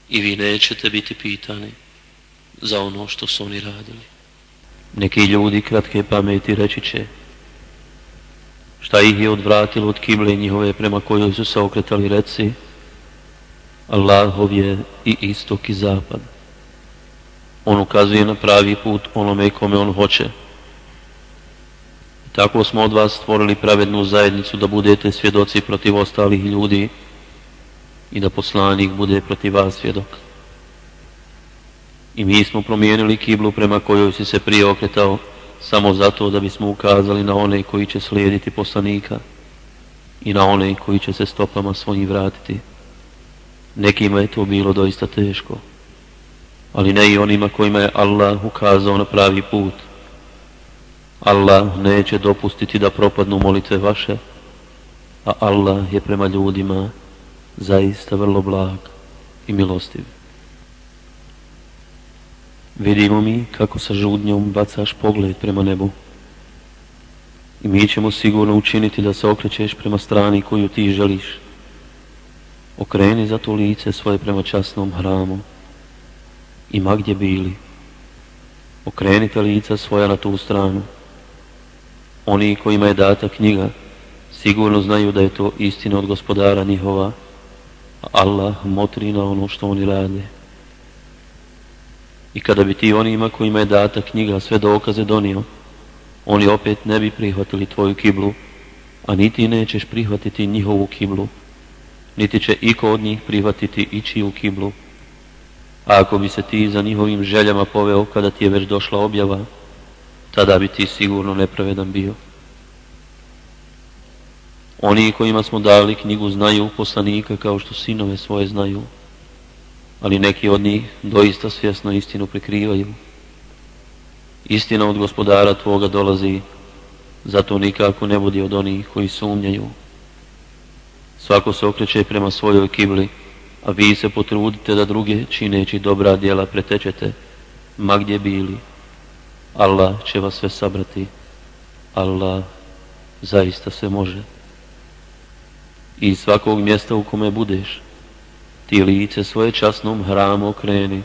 i vi nećete biti pitani za ono što su oni radili. Neki ljudi kratke pameti reći će šta ih je odvratilo od kible njihove prema kojoj su se okretali reci Allahov je i istok i zapad. On ukazuje na pravi put onome kome on hoće Tako smo od vas stvorili pravednu zajednicu da budete svjedoci protiv ostalih ljudi i da poslanik bude protiv vas svjedok. I mi smo promijenili kiblu prema kojoj si se prije okretao samo zato da bismo ukazali na one koji će slijediti poslanika i na one koji će se stopama svojim vratiti. Nekima je to bilo doista teško, ali ne i onima kojima je Allah ukazao na pravi put – Allah neće dopustiti da propadnu molitve vaše, a Allah je prema ljudima zaista vrlo blag i milostiv. Vidimo mi kako sa žudnjom bacaš pogled prema nebu i mi ćemo sigurno učiniti da se okrećeš prema strani koju ti želiš. Okreni za to lice svoje prema časnom hramu i ma gdje bili. Okrenite lica svoja na tu stranu Oni kojima je data knjiga sigurno znaju da je to istina od gospodara njihova, Allah motri na ono što oni rade. I kada bi ti onima kojima je data knjiga sve dokaze donio, oni opet ne bi prihvatili tvoju kiblu, a niti nećeš prihvatiti njihovu kiblu, niti će iko od njih prihvatiti ići u kiblu. A ako bi se ti za njihovim željama poveo kada ti je već došla objava, tada bi ti sigurno nepravedan bio. Oni kojima smo dali knjigu znaju poslanika kao što sinove svoje znaju, ali neki od njih doista svjesno istinu prikrivaju. Istina od gospodara tvoga dolazi, zato nikako ne budi od onih koji sumnjaju. Svako se okreće prema svojoj kibli, a vi se potrudite da druge čineći dobra djela pretečete, ma gdje bili. Allah će vas sve sabrati. Allah zaista se može. I svakog mjesta u kome budeš, ti lice svoje časnom hramu okreni.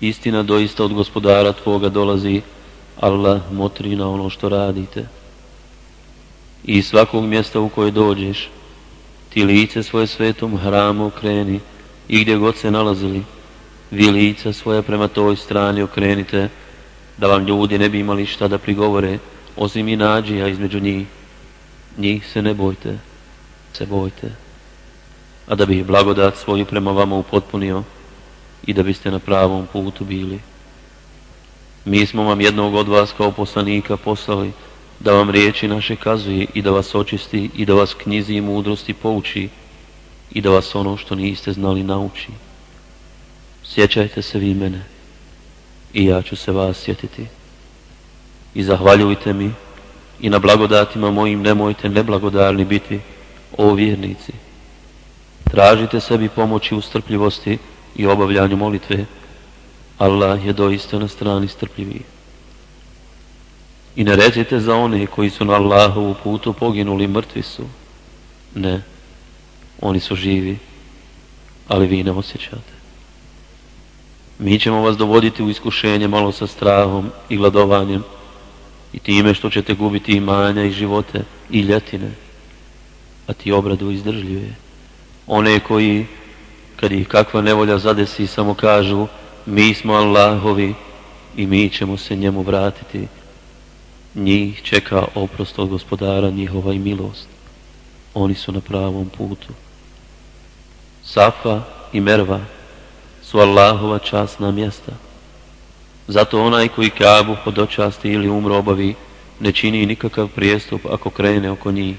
Istina doista od gospodara tvoga dolazi, Allah motri na ono što radite. I svakog mjesta u koje dođeš, ti lice svoje svetom hramu okreni i gdje god se nalazili, vi lica svoje prema toj strani okrenite, da vam ljudi ne bi imali šta da prigovore, osim i nađija između njih. Njih se ne bojte, se bojte. A da bi blagodat svoju prema vama upotpunio i da biste na pravom putu bili. Mi smo vam jednog od vas kao poslanika poslali da vam riječi naše kazuje i da vas očisti i da vas knjizi i mudrosti pouči i da vas ono što niste znali nauči. Sjećajte se vi mene i ja ću se vas sjetiti. I zahvaljujte mi i na blagodatima mojim nemojte neblagodarni biti, o vjernici. Tražite sebi pomoći u strpljivosti i obavljanju molitve. Allah je doista na strani strpljiviji. I ne recite za one koji su na Allahovu putu poginuli mrtvi su. Ne, oni su živi, ali vi ne osjećate. Mi ćemo vas dovoditi u iskušenje malo sa strahom i gladovanjem i time što ćete gubiti imanja i živote i ljetine, a ti obradu izdržljuje. One koji, kad ih kakva nevolja zadesi, samo kažu mi smo Allahovi i mi ćemo se njemu vratiti. Njih čeka oprost od gospodara njihova i milost. Oni su na pravom putu. Safa i Merva su Allahova časna mjesta. Zato onaj koji kabu hodočasti ili umro obavi, ne čini nikakav prijestup ako krene oko njih.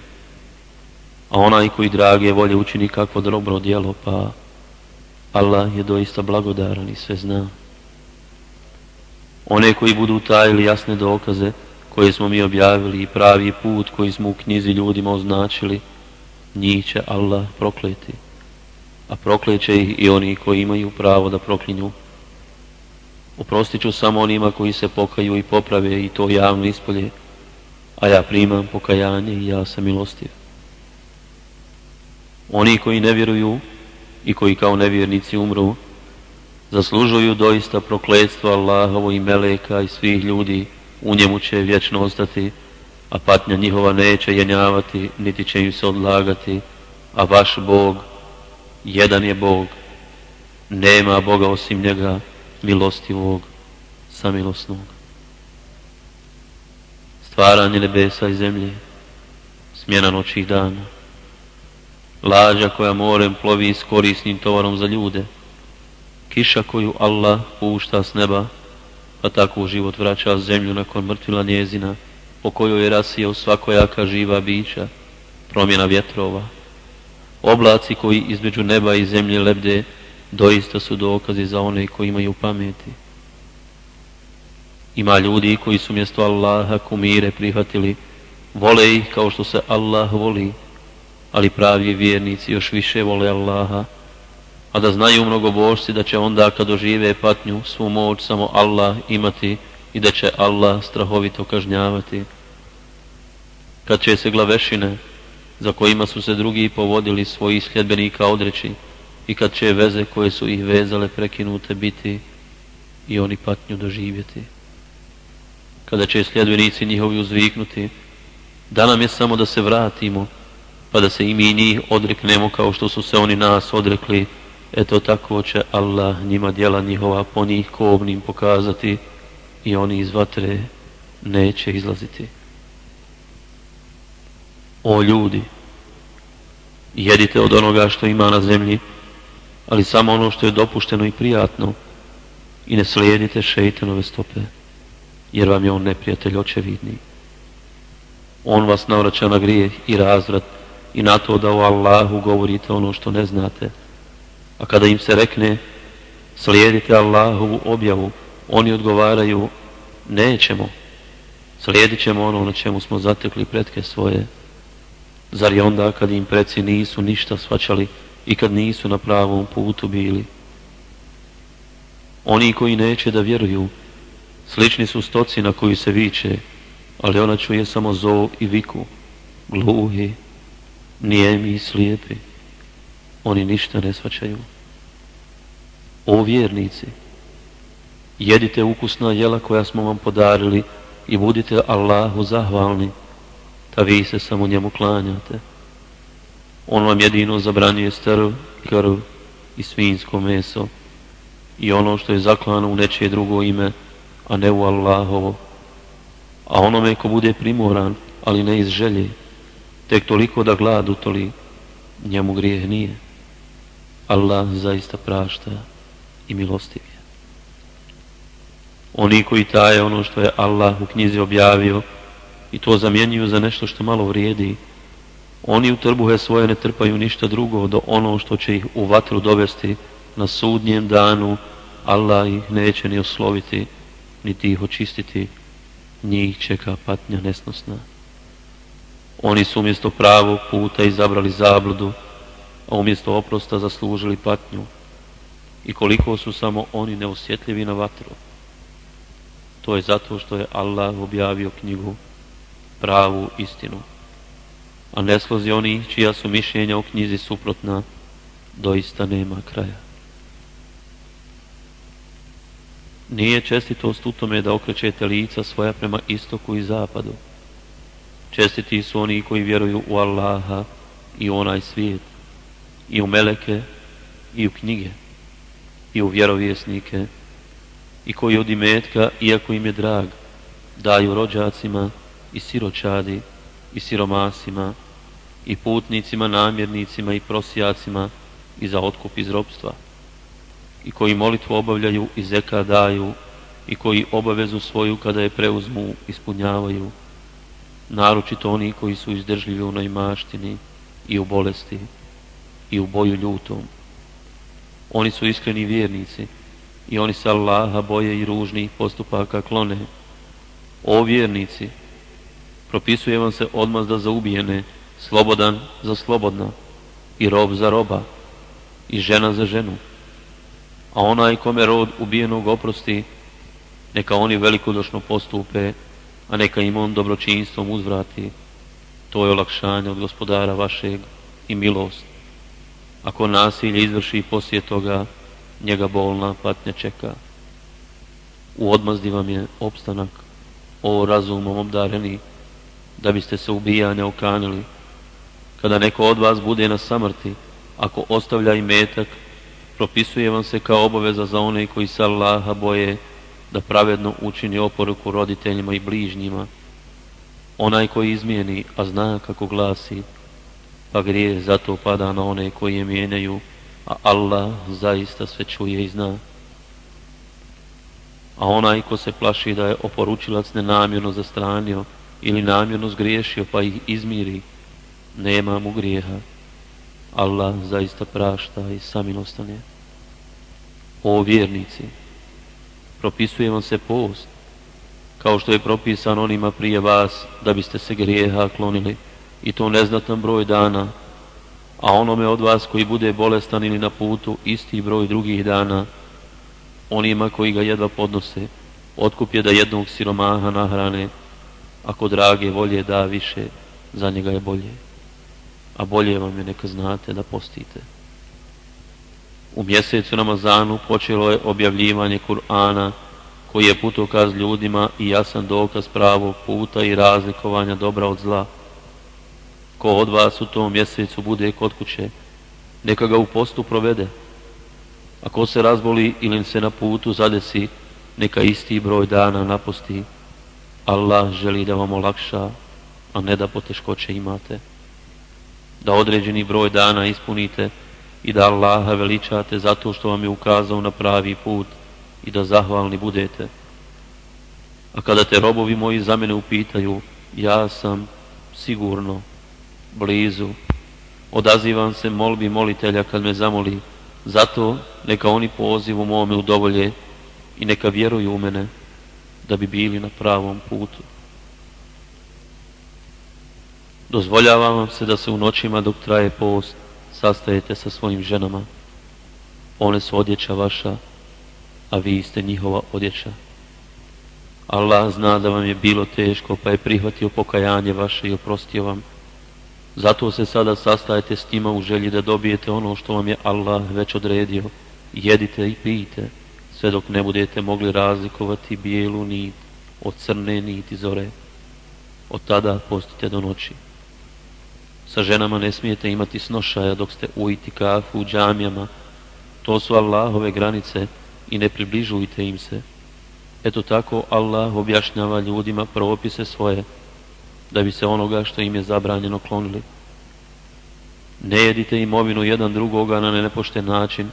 A onaj koji drage volje učini kakvo dobro djelo, pa Allah je doista blagodaran i sve zna. One koji budu tajili jasne dokaze koje smo mi objavili i pravi put koji smo u knjizi ljudima označili, njih će Allah prokleti a prokleće ih i oni koji imaju pravo da proklinju. Oprostit ću samo onima koji se pokaju i poprave i to javno ispolje, a ja primam pokajanje i ja sam milostiv. Oni koji ne vjeruju i koji kao nevjernici umru, zaslužuju doista prokledstvo Allahovo i Meleka i svih ljudi, u njemu će vječno ostati, a patnja njihova neće jenjavati, niti će im se odlagati, a vaš Bog, jedan je Bog, nema Boga osim njega, milostivog, samilosnog. Stvaranje nebesa i zemlje, smjena noći i dana, lađa koja morem plovi s korisnim tovarom za ljude, kiša koju Allah pušta s neba, pa tako život vraća zemlju nakon mrtvila njezina, po kojoj je rasijao svakojaka živa bića, promjena vjetrova, Oblaci koji između neba i zemlje lebde doista su dokazi za one koji imaju pameti. Ima ljudi koji su mjesto Allaha kumire prihvatili, vole ih kao što se Allah voli, ali pravi vjernici još više vole Allaha, a da znaju mnogo božci da će onda kad dožive patnju svu moć samo Allah imati i da će Allah strahovito kažnjavati. Kad će se glavešine, za kojima su se drugi povodili svojih sljedbenika odreći i kad će veze koje su ih vezale prekinute biti i oni patnju doživjeti. Kada će sljedbenici njihovi uzviknuti, da nam je samo da se vratimo, pa da se i mi njih odreknemo kao što su se oni nas odrekli, eto tako će Allah njima djela njihova po njih kobnim pokazati i oni iz vatre neće izlaziti. O ljudi, jedite od onoga što ima na zemlji, ali samo ono što je dopušteno i prijatno i ne slijedite šeitanove stope, jer vam je on neprijatelj očevidni. On vas navraća na grijeh i razvrat i na to da o Allahu govorite ono što ne znate. A kada im se rekne, slijedite Allahovu objavu, oni odgovaraju, nećemo, slijedit ćemo ono na čemu smo zatekli pretke svoje. Zar je onda kad im preci nisu ništa svačali i kad nisu na pravom putu bili? Oni koji neće da vjeruju, slični su stoci na koju se viče, ali ona čuje samo zov i viku, gluhi, nijemi i slijepi. Oni ništa ne svačaju. O vjernici, jedite ukusna jela koja smo vam podarili i budite Allahu zahvalni, a vi se samo njemu klanjate. On vam jedino zabranjuje staru krv i svinsko meso i ono što je zaklano u nečije drugo ime, a ne u Allahovo. A onome ko bude primoran, ali ne iz želje, tek toliko da glad utoli, njemu grijeh nije. Allah zaista prašta i milostiv je. Oni koji taje ono što je Allah u knjizi objavio i to zamjenjuju za nešto što malo vrijedi, oni u trbuhe svoje ne trpaju ništa drugo do ono što će ih u vatru dovesti na sudnjem danu, Allah ih neće ni osloviti, niti ih očistiti, njih čeka patnja nesnosna. Oni su umjesto pravog puta izabrali zabludu, a umjesto oprosta zaslužili patnju. I koliko su samo oni neosjetljivi na vatru. To je zato što je Allah objavio knjigu pravu istinu. A neslozi oni čija su mišljenja u knjizi suprotna, doista nema kraja. Nije čestitost u tome da okrećete lica svoja prema istoku i zapadu. Čestiti su oni koji vjeruju u Allaha i u onaj svijet, i u meleke, i u knjige, i u vjerovjesnike, i koji od imetka, iako im je drag, daju rođacima i siročadi i siromasima i putnicima, namjernicima i prosijacima i za otkup iz robstva i koji molitvu obavljaju i zeka daju i koji obavezu svoju kada je preuzmu ispunjavaju naročito oni koji su izdržljivi u najmaštini i u bolesti i u boju ljutom. Oni su iskreni vjernici i oni se Allaha boje i ružnih postupaka klone. O vjernici propisuje vam se odmazda za ubijene, slobodan za slobodna, i rob za roba, i žena za ženu. A onaj kome rod ubijenog oprosti, neka oni velikodošno postupe, a neka im on dobročinstvom uzvrati. To je olakšanje od gospodara vašeg i milost. Ako nasilje izvrši poslije toga, njega bolna patnja čeka. U odmazdi vam je opstanak, o razumom obdareni, da biste se ubijanja okanili. Kada neko od vas bude na samrti, ako ostavlja i metak, propisuje vam se kao obaveza za one koji se Allaha boje da pravedno učini oporuku roditeljima i bližnjima. Onaj koji izmijeni, a zna kako glasi, pa grije zato pada na one koji je mijenjaju, a Allah zaista sve čuje i zna. A onaj ko se plaši da je oporučilac nenamjerno zastranio, ili namjerno zgriješio pa ih izmiri, nema mu grijeha. Allah zaista prašta i samilostan je. O vjernici, propisuje vam se post, kao što je propisan onima prije vas, da biste se grijeha klonili, i to neznatan broj dana, a onome od vas koji bude bolestan ili na putu, isti broj drugih dana, onima koji ga jedva podnose, otkup je da jednog siromaha nahrane, ako drage volje da više, za njega je bolje. A bolje vam je neka znate da postite. U mjesecu Ramazanu počelo je objavljivanje Kur'ana koji je putokaz ljudima i jasan dokaz pravog puta i razlikovanja dobra od zla. Ko od vas u tom mjesecu bude kod kuće, neka ga u postu provede. Ako se razboli ili se na putu zadesi, neka isti broj dana naposti. Allah želi da vam olakša, a ne da poteškoće imate. Da određeni broj dana ispunite i da Allaha veličate zato što vam je ukazao na pravi put i da zahvalni budete. A kada te robovi moji za mene upitaju, ja sam sigurno blizu. Odazivam se molbi molitelja kad me zamoli, zato neka oni pozivu mome udovolje i neka vjeruju u mene da bi bili na pravom putu. Dozvoljavam vam se da se u noćima dok traje post sastajete sa svojim ženama. One su odjeća vaša, a vi ste njihova odjeća. Allah zna da vam je bilo teško, pa je prihvatio pokajanje vaše i oprostio vam. Zato se sada sastajete s njima u želji da dobijete ono što vam je Allah već odredio. Jedite i pijte, sve dok ne budete mogli razlikovati bijelu nit od crne niti zore. Od tada postite do noći. Sa ženama ne smijete imati snošaja dok ste u itikafu u džamijama. To su Allahove granice i ne približujte im se. Eto tako Allah objašnjava ljudima propise svoje, da bi se onoga što im je zabranjeno klonili. Ne jedite imovinu jedan drugoga na nepošten način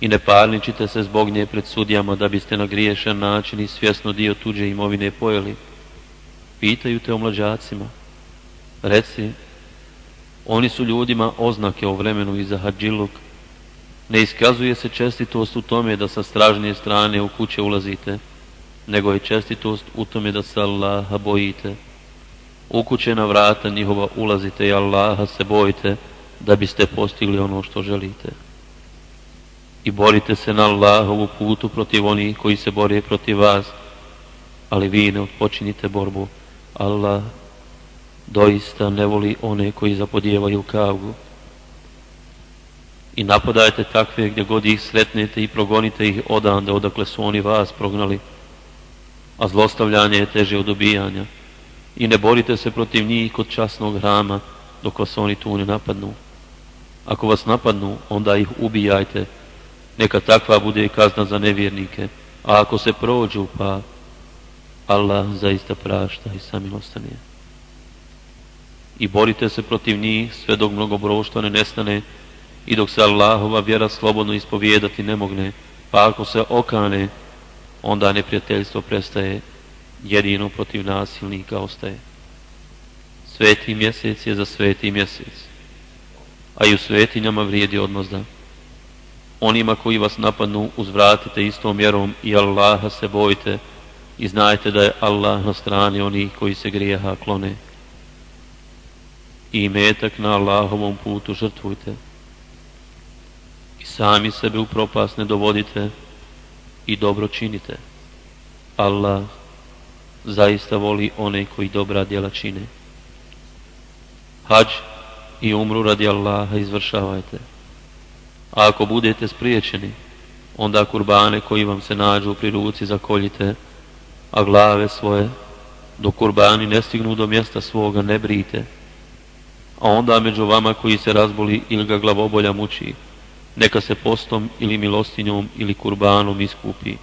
i ne parničite se zbog nje pred sudijama da biste na griješan način i svjesno dio tuđe imovine pojeli. Pitaju te o mlađacima. Reci, oni su ljudima oznake o vremenu iza hađiluk. Ne iskazuje se čestitost u tome da sa stražnije strane u kuće ulazite, nego je čestitost u tome da se Allaha bojite. U kuće na vrata njihova ulazite i Allaha se bojite da biste postigli ono što želite. I borite se na Allahovu putu protiv onih koji se bore protiv vas, ali vi ne odpočinite borbu. Allah doista ne voli one koji zapodijevaju kavgu. I napadajte takve gdje god ih sretnete i progonite ih odande odakle su oni vas prognali, a zlostavljanje je teže od ubijanja. I ne borite se protiv njih kod časnog hrama dok vas oni tu ne napadnu. Ako vas napadnu, onda ih ubijajte. Neka takva bude kazna za nevjernike. A ako se prođu, pa Allah zaista prašta i samilostan je i borite se protiv njih sve dok mnogobroštva ne nestane i dok se Allahova vjera slobodno ispovijedati ne mogne, pa ako se okane, onda neprijateljstvo prestaje, jedino protiv nasilnika ostaje. Sveti mjesec je za sveti mjesec, a i u svetinjama vrijedi odmazda. Onima koji vas napadnu uzvratite istom mjerom i Allaha se bojite i znajte da je Allah na strani onih koji se grijeha klone i metak na Allahovom putu žrtvujte i sami sebe u propast ne dovodite i dobro činite. Allah zaista voli one koji dobra djela čine. Hađ i umru radi Allaha izvršavajte. A ako budete spriječeni, onda kurbane koji vam se nađu pri ruci zakoljite, a glave svoje, dok kurbani ne stignu do mjesta svoga, ne brite, a onda među vama koji se razboli ili ga glavobolja muči, neka se postom ili milostinjom ili kurbanom iskupi.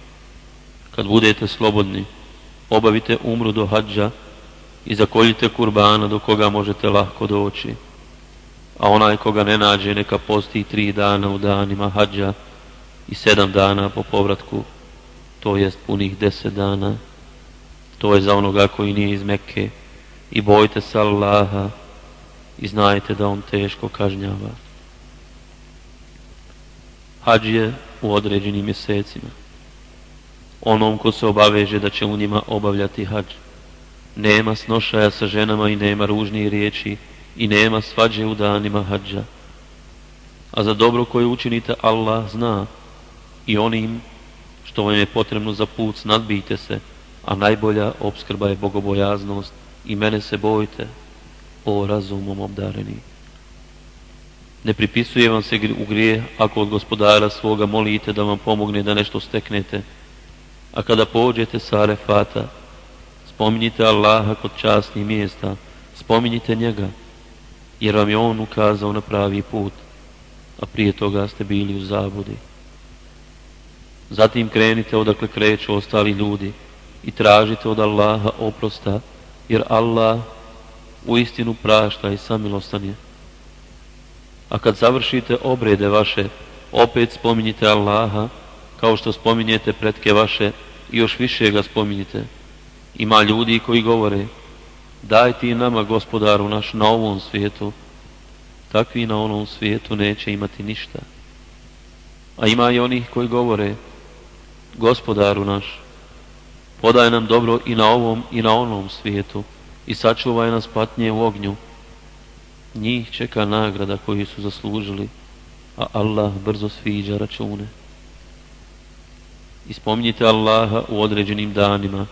Kad budete slobodni, obavite umru do hađa i zakoljite kurbana do koga možete lahko doći. A onaj koga ne nađe, neka posti tri dana u danima hađa i sedam dana po povratku, to jest punih deset dana. To je za onoga koji nije iz Mekke. I bojte se Allaha, i znajte da on teško kažnjava. Hadž je u određenim mjesecima. Onom ko se obaveže da će u njima obavljati hadž. Nema snošaja sa ženama i nema ružnije riječi i nema svađe u danima hađa. A za dobro koje učinite Allah zna i onim što vam je potrebno za put nadbijte se, a najbolja obskrba je bogobojaznost i mene se bojte, o razumom obdareni. Ne pripisuje vam se u grije ako od gospodara svoga molite da vam pomogne da nešto steknete. A kada pođete sa arefata, spominjite Allaha kod časnih mjesta, spominjite njega, jer vam je on ukazao na pravi put, a prije toga ste bili u zabudi. Zatim krenite odakle kreću ostali ljudi i tražite od Allaha oprosta, jer Allah u istinu prašta i samilostan je. A kad završite obrede vaše, opet spominjite Allaha, kao što spominjete pretke vaše i još više ga spominjite. Ima ljudi koji govore, daj ti nama gospodaru naš na ovom svijetu, takvi na onom svijetu neće imati ništa. A ima i onih koji govore, gospodaru naš, podaj nam dobro i na ovom i na onom svijetu, i sačuvaj nas patnje u ognju. Njih čeka nagrada koju su zaslužili, a Allah brzo sviđa račune. Ispomnite Allaha u određenim danima,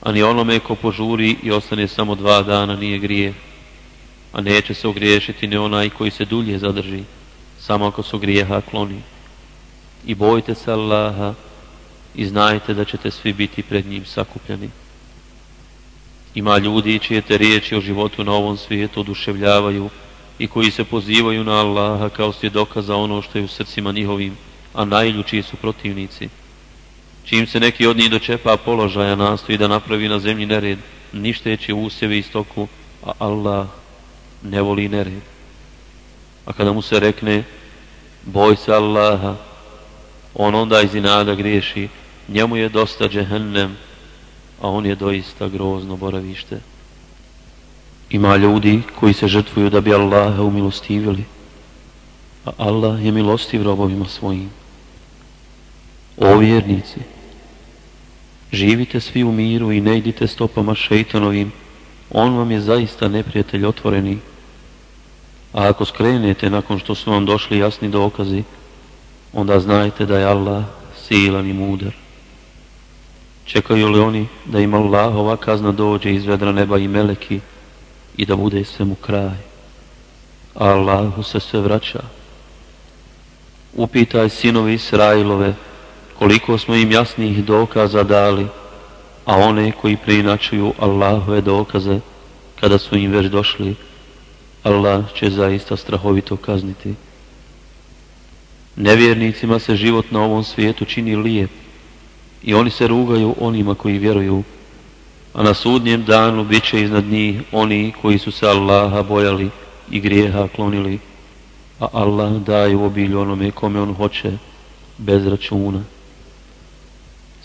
a ni onome ko požuri i ostane samo dva dana nije grije. a neće se ogriješiti ni onaj koji se dulje zadrži, samo ako su grijeha kloni. I bojte se Allaha i znajte da ćete svi biti pred njim sakupljeni. Ima ljudi čije te riječi o životu na ovom svijetu oduševljavaju i koji se pozivaju na Allaha kao svjedoka za ono što je u srcima njihovim, a najljučiji su protivnici. Čim se neki od njih dočepa položaja nastoji da napravi na zemlji nered, ništeći usjeve i stoku, a Allah ne voli nered. A kada mu se rekne, boj se Allaha, on onda iz inada griješi, njemu je dosta džehennem, a on je doista grozno boravište. Ima ljudi koji se žrtvuju da bi Allaha umilostivili, a Allah je milostiv robovima svojim. O vjernici, živite svi u miru i ne idite stopama šeitanovim, on vam je zaista neprijatelj otvoreni. A ako skrenete nakon što su vam došli jasni dokazi, onda znajte da je Allah silan i mudar. Čekaju li oni da im Allahova kazna dođe iz vedra neba i meleki i da bude svemu kraj? Allahu se sve vraća. Upitaj sinovi Israilove koliko smo im jasnih dokaza dali, a one koji preinačuju Allahove dokaze, kada su im već došli, Allah će zaista strahovito kazniti. Nevjernicima se život na ovom svijetu čini lijep i oni se rugaju onima koji vjeruju, a na sudnjem danu bit će iznad njih oni koji su se Allaha bojali i grijeha klonili, a Allah daje u obilju onome kome on hoće, bez računa.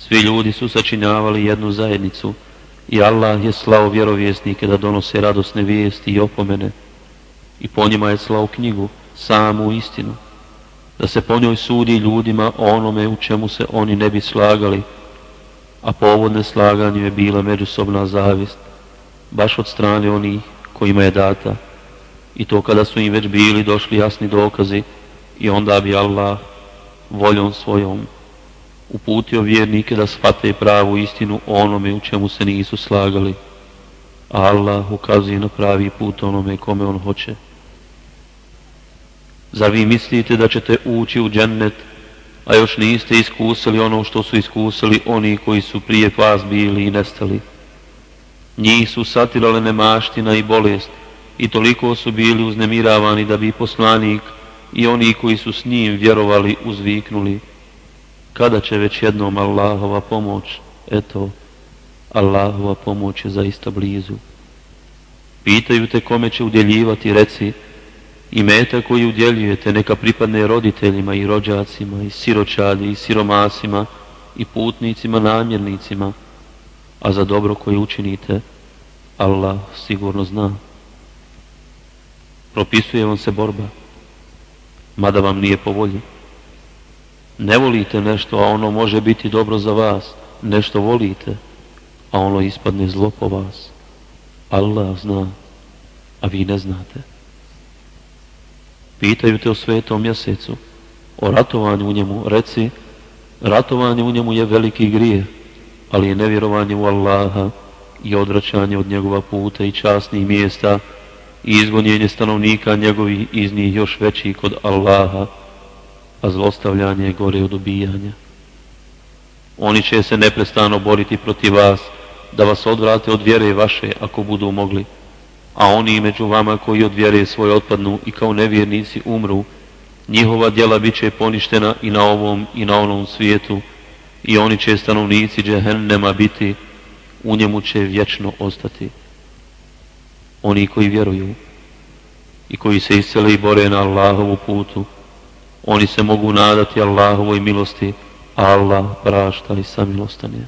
Svi ljudi su sačinjavali jednu zajednicu i Allah je slao vjerovjesnike da donose radosne vijesti i opomene. I po njima je slao knjigu, samu istinu, da se po njoj sudi ljudima onome u čemu se oni ne bi slagali, a povodne slaganju je bila međusobna zavist, baš od strane onih kojima je data, i to kada su im već bili došli jasni dokazi i onda bi Allah voljom svojom uputio vjernike da shvate pravu istinu onome u čemu se nisu slagali. Allah ukazuje na pravi put onome kome on hoće. Zar vi mislite da ćete ući u džennet, a još niste iskusili ono što su iskusili oni koji su prije vas bili i nestali? Njih su satirale nemaština i bolest i toliko su bili uznemiravani da bi poslanik i oni koji su s njim vjerovali uzviknuli kada će već jednom Allahova pomoć, eto, Allahova pomoć je zaista blizu. Pitaju te kome će udjeljivati, reci, i meta koji udjeljujete neka pripadne roditeljima i rođacima i siročadi i siromasima i putnicima, namjernicima, a za dobro koje učinite, Allah sigurno zna. Propisuje vam se borba, mada vam nije po volji. Ne volite nešto, a ono može biti dobro za vas. Nešto volite, a ono ispadne zlo po vas. Allah zna, a vi ne znate. Pitaju te o svetom mjesecu, o ratovanju u njemu. Reci, ratovanje u njemu je veliki grije, ali je nevjerovanje u Allaha i odračanje od njegova puta i časnih mjesta i izgonjenje stanovnika njegovih iz njih još veći kod Allaha a zlostavljanje je gore od ubijanja. Oni će se neprestano boriti protiv vas, da vas odvrate od vjere vaše, ako budu mogli. A oni među vama koji od vjere svoje otpadnu i kao nevjernici umru, njihova djela bit će poništena i na ovom i na onom svijetu, i oni će stanovnici džehennema biti, u njemu će vječno ostati. Oni koji vjeruju i koji se iscele i bore na Allahovu putu, oni se mogu nadati Allahovoj milosti, Allah prašta i samilostan je.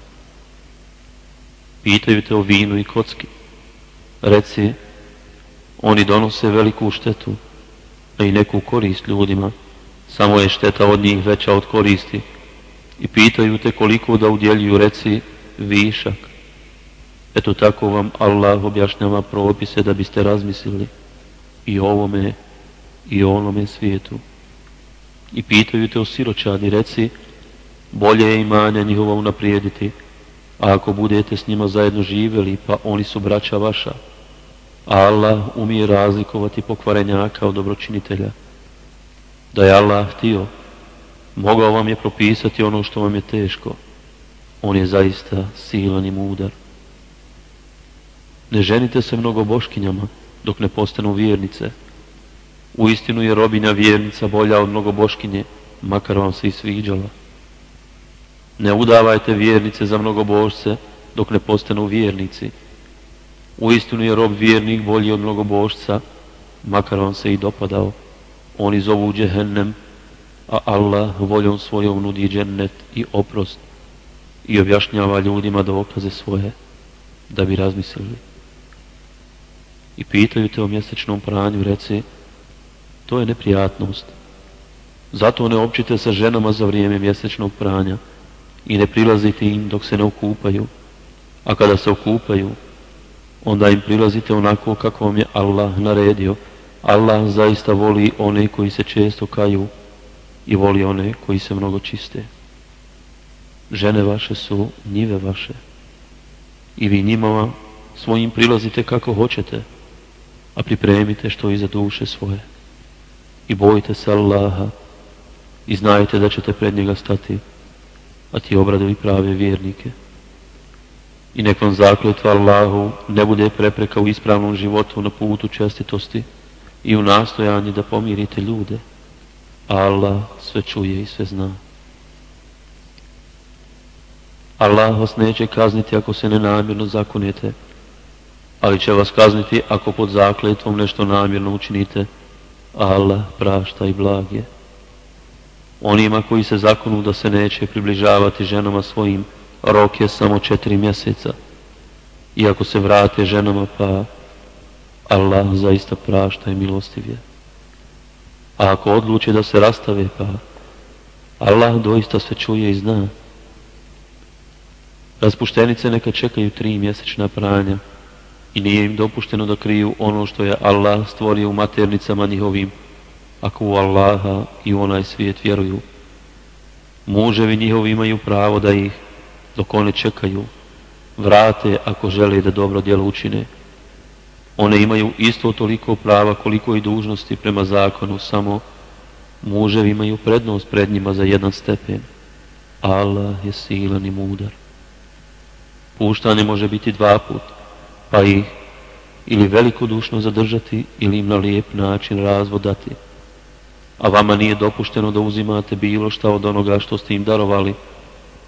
Pitaju te o vinu i kocki. Reci, oni donose veliku štetu, a i neku korist ljudima, samo je šteta od njih veća od koristi. I pitaju te koliko da udjeljuju, reci, višak. Eto tako vam Allah objašnjava propise da biste razmislili i ovome i onome svijetu i pitaju te o siročadi, reci, bolje je imanje njihova unaprijediti, a ako budete s njima zajedno živeli, pa oni su braća vaša, Allah umije razlikovati pokvarenjaka od dobročinitelja. Da je Allah htio, mogao vam je propisati ono što vam je teško. On je zaista silan i mudar. Ne ženite se mnogo boškinjama dok ne postanu vjernice. U istinu je robinja vjernica bolja od mnogo boškinje, makar vam se i sviđala. Ne udavajte vjernice za mnogo božce dok ne postanu vjernici. U istinu je rob vjernik bolji od mnogo božca, makar vam se i dopadao. Oni zovu džehennem, a Allah voljom svojom nudi džennet i oprost i objašnjava ljudima dokaze svoje da bi razmislili. I pitaju te o mjesečnom pranju, reci, to je neprijatnost. Zato ne općite sa ženama za vrijeme mjesečnog pranja i ne prilazite im dok se ne okupaju. A kada se okupaju, onda im prilazite onako kako vam je Allah naredio. Allah zaista voli one koji se često kaju i voli one koji se mnogo čiste. Žene vaše su njive vaše i vi njima svojim prilazite kako hoćete, a pripremite što iza duše svoje. I bojite se Allaha i znajte da ćete pred njega stati, a ti obradovi prave vjernike. I nek vam zakletva Allahu ne bude prepreka u ispravnom životu na putu čestitosti i u nastojanju da pomirite ljude. Allah sve čuje i sve zna. Allah vas neće kazniti ako se nenamjerno zakonete, ali će vas kazniti ako pod zakletvom nešto namjerno učinite. Allah prašta i blag je. Onima koji se zakonu da se neće približavati ženama svojim, rok je samo četiri mjeseca. Iako se vrate ženama, pa Allah zaista prašta i milostiv je. A ako odluče da se rastave, pa Allah doista sve čuje i zna. Raspuštenice neka čekaju tri mjesečna pranja i nije im dopušteno da kriju ono što je Allah stvorio u maternicama njihovim, ako u Allaha i u onaj svijet vjeruju. Muževi njihovi imaju pravo da ih, dok one čekaju, vrate ako žele da dobro djelo učine. One imaju isto toliko prava koliko i dužnosti prema zakonu, samo muževi imaju prednost pred njima za jedan stepen. Allah je silan i mudar. Puštanje može biti dva puta pa ih ili velikodušno zadržati ili im na lijep način razvodati. A vama nije dopušteno da uzimate bilo šta od onoga što ste im darovali,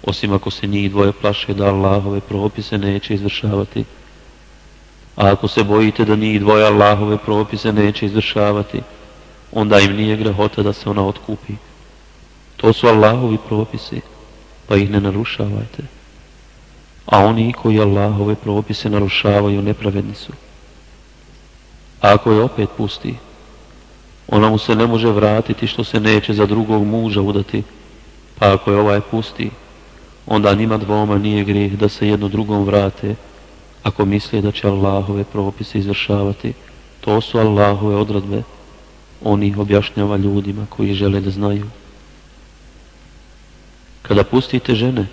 osim ako se njih dvoje plaše da Allahove propise neće izvršavati. A ako se bojite da njih dvoje Allahove propise neće izvršavati, onda im nije grehota da se ona otkupi. To su Allahovi propisi, pa ih ne narušavajte. A oni koji Allahove propise narušavaju nepravedni su. A ako je opet pusti, ona mu se ne može vratiti što se neće za drugog muža udati, pa ako je ovaj pusti, onda nima dvoma nije grijeh da se jedno drugom vrate, ako misle da će Allahove propise izvršavati, to su Allahove odradbe, oni objašnjava ljudima koji žele da znaju. Kada pustite žene,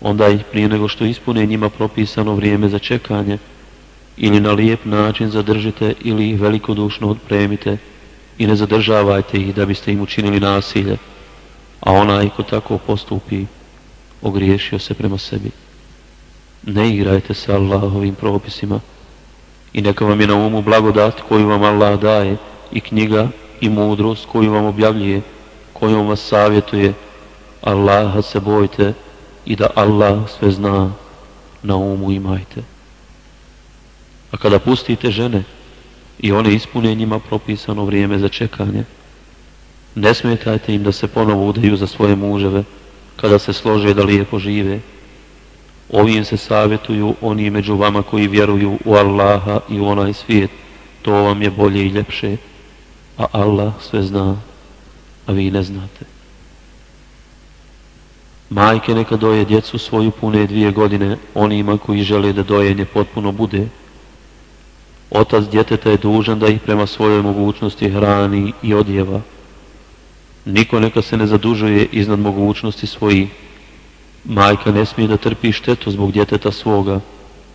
onda ih prije nego što ispune njima propisano vrijeme za čekanje, ili na lijep način zadržite ili ih velikodušno odpremite i ne zadržavajte ih da biste im učinili nasilje, a onaj ko tako postupi, ogriješio se prema sebi. Ne igrajte se Allahovim propisima i neka vam je na umu blagodat koju vam Allah daje i knjiga i mudrost koju vam objavljuje, kojom vas savjetuje. Allaha se bojte i da Allah sve zna na umu imajte. A kada pustite žene i one ispune njima propisano vrijeme za čekanje, ne smetajte im da se ponovo udaju za svoje muževe, kada se slože da lijepo žive. Ovim se savjetuju oni među vama koji vjeruju u Allaha i u onaj svijet. To vam je bolje i ljepše, a Allah sve zna, a vi ne znate. Majke neka doje djecu svoju pune dvije godine onima koji žele da dojenje potpuno bude. Otac djeteta je dužan da ih prema svojoj mogućnosti hrani i odjeva. Niko neka se ne zadužuje iznad mogućnosti svojih. Majka ne smije da trpi štetu zbog djeteta svoga,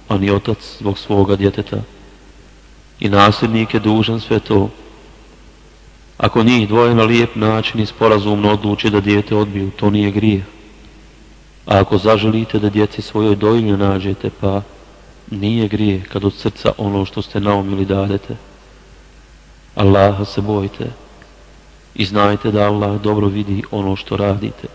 a ni otac zbog svoga djeteta. i nasljednik je dužan sve to. Ako njih dvoje na lijep način i sporazumno odluči da dijete odbiju, to nije grijeh. A ako zaželite da djeci svojoj dojnju nađete, pa nije grije kad od srca ono što ste naumili dadete. Allaha se bojite i znajte da Allah dobro vidi ono što radite.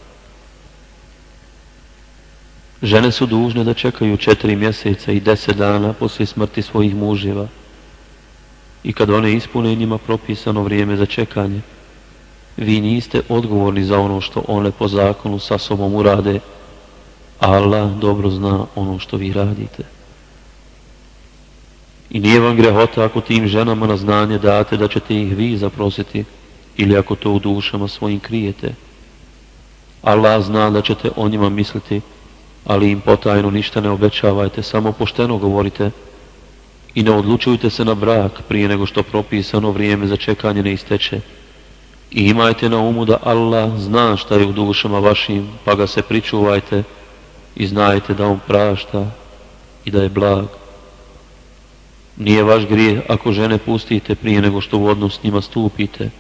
Žene su dužne da čekaju četiri mjeseca i deset dana poslije smrti svojih muževa i kad one ispune njima propisano vrijeme za čekanje, vi niste odgovorni za ono što one po zakonu sa sobom urade, Allah dobro zna ono što vi radite. I nije vam grehota ako tim ženama na znanje date da ćete ih vi zaprositi ili ako to u dušama svojim krijete. Allah zna da ćete o njima misliti, ali im potajno ništa ne obećavajte, samo pošteno govorite i ne odlučujte se na brak prije nego što propisano vrijeme za čekanje ne isteče. I imajte na umu da Allah zna šta je u dušama vašim, pa ga se pričuvajte i znajte da on prašta i da je blag. Nije vaš grije ako žene pustite prije nego što u odnos s njima stupite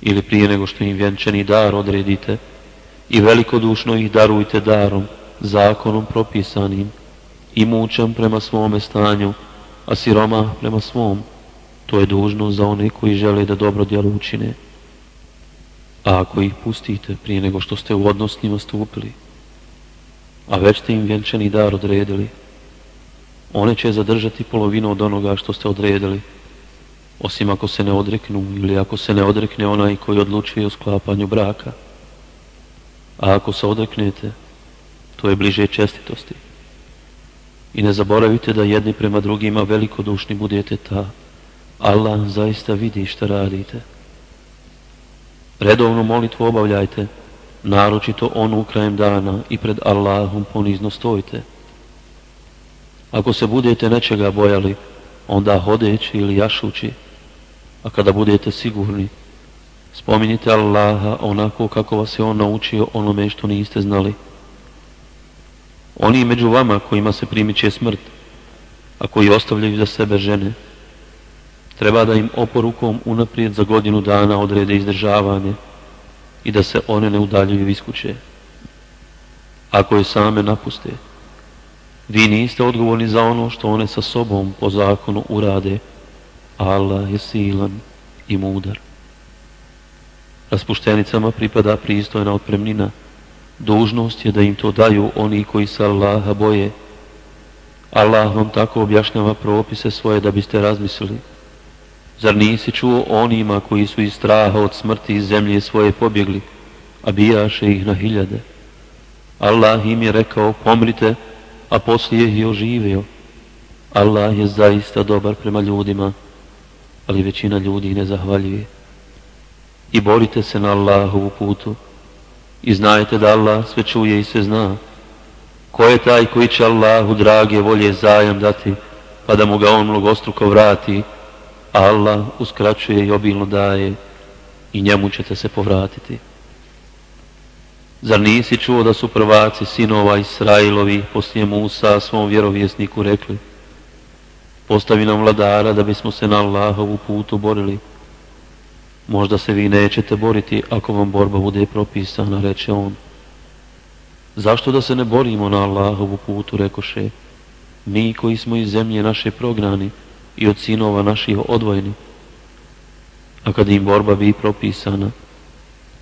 ili prije nego što im vjenčani dar odredite i velikodušno ih darujte darom, zakonom propisanim i mučan prema svome stanju, a siroma prema svom. To je dužno za one koji žele da dobro djelo učine. A ako ih pustite prije nego što ste u odnos s njima stupili, a već ste im vjenčani dar odredili, one će zadržati polovinu od onoga što ste odredili, osim ako se ne odreknu ili ako se ne odrekne onaj koji odlučuje o sklapanju braka. A ako se odreknete, to je bliže čestitosti. I ne zaboravite da jedni prema drugima velikodušni budete ta. Allah zaista vidi šta radite. Redovnu molitvu obavljajte, naročito onu krajem dana i pred Allahom ponizno stojite. Ako se budete nečega bojali, onda hodeći ili jašući, a kada budete sigurni, spominjite Allaha onako kako vas je On naučio onome što niste znali. Oni među vama kojima se primiće smrt, a koji ostavljaju za sebe žene, treba da im oporukom unaprijed za godinu dana odrede izdržavanje i da se one ne udaljuju iz kuće. Ako je same napuste, vi niste odgovorni za ono što one sa sobom po zakonu urade, Allah je silan i mudar. Raspuštenicama pripada pristojna otpremnina. Dužnost je da im to daju oni koji se Allaha boje. Allah vam tako objašnjava propise svoje da biste razmislili. Zar nisi čuo onima koji su iz straha od smrti iz zemlje svoje pobjegli, a bijaše ih na hiljade? Allah im je rekao, pomrite, a poslije ih je oživio. Allah je zaista dobar prema ljudima, ali većina ljudi ne zahvaljuje. I borite se na Allahovu putu i znajte da Allah sve čuje i sve zna. Ko je taj koji će Allahu drage volje zajam dati, pa da mu ga on mnogostruko vrati, Allah uskraćuje i obilno daje i njemu ćete se povratiti. Zar nisi čuo da su prvaci sinova Israilovi poslije Musa svom vjerovjesniku rekli postavi nam vladara da bismo se na Allahovu putu borili. Možda se vi nećete boriti ako vam borba bude propisana, reče on. Zašto da se ne borimo na Allahovu putu, rekoše, mi koji smo iz zemlje naše prognani, i od sinova naših odvojeni. A kad im borba bi propisana,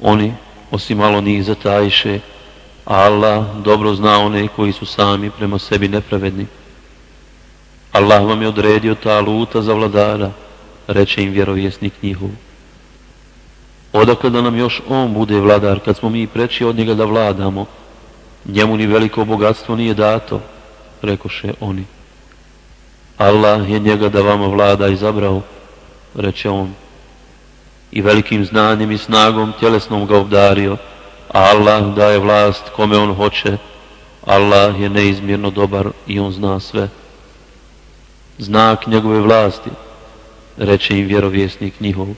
oni, osim malo njih zatajiše, Allah dobro zna one koji su sami prema sebi nepravedni. Allah vam je odredio ta luta za vladara, reče im vjerovjesnik njihov. Odakle da nam još on bude vladar, kad smo mi preći od njega da vladamo, njemu ni veliko bogatstvo nije dato, rekoše oni. Allah je njega da vama vlada izabrao, reče on. I velikim znanjem i snagom tjelesnom ga obdario, a Allah daje vlast kome on hoće, Allah je neizmjerno dobar i on zna sve znak njegove vlasti, reče im vjerovjesnik njihov.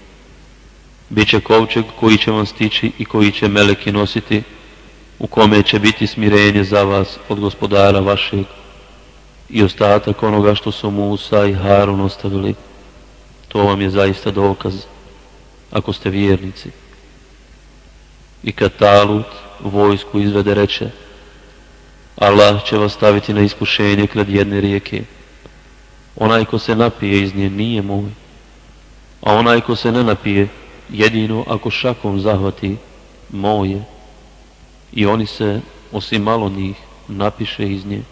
Biće kovčeg koji će vam stići i koji će meleki nositi, u kome će biti smirenje za vas od gospodara vašeg i ostatak onoga što su Musa i Harun ostavili, To vam je zaista dokaz, ako ste vjernici. I kad Talut vojsku izvede reče, Allah će vas staviti na iskušenje krad jedne rijeke. Onaj ko se napije iz nje nije moj, a onaj ko se ne napije, jedino ako šakom zahvati, moje. I oni se, osim malo njih, napiše iz nje.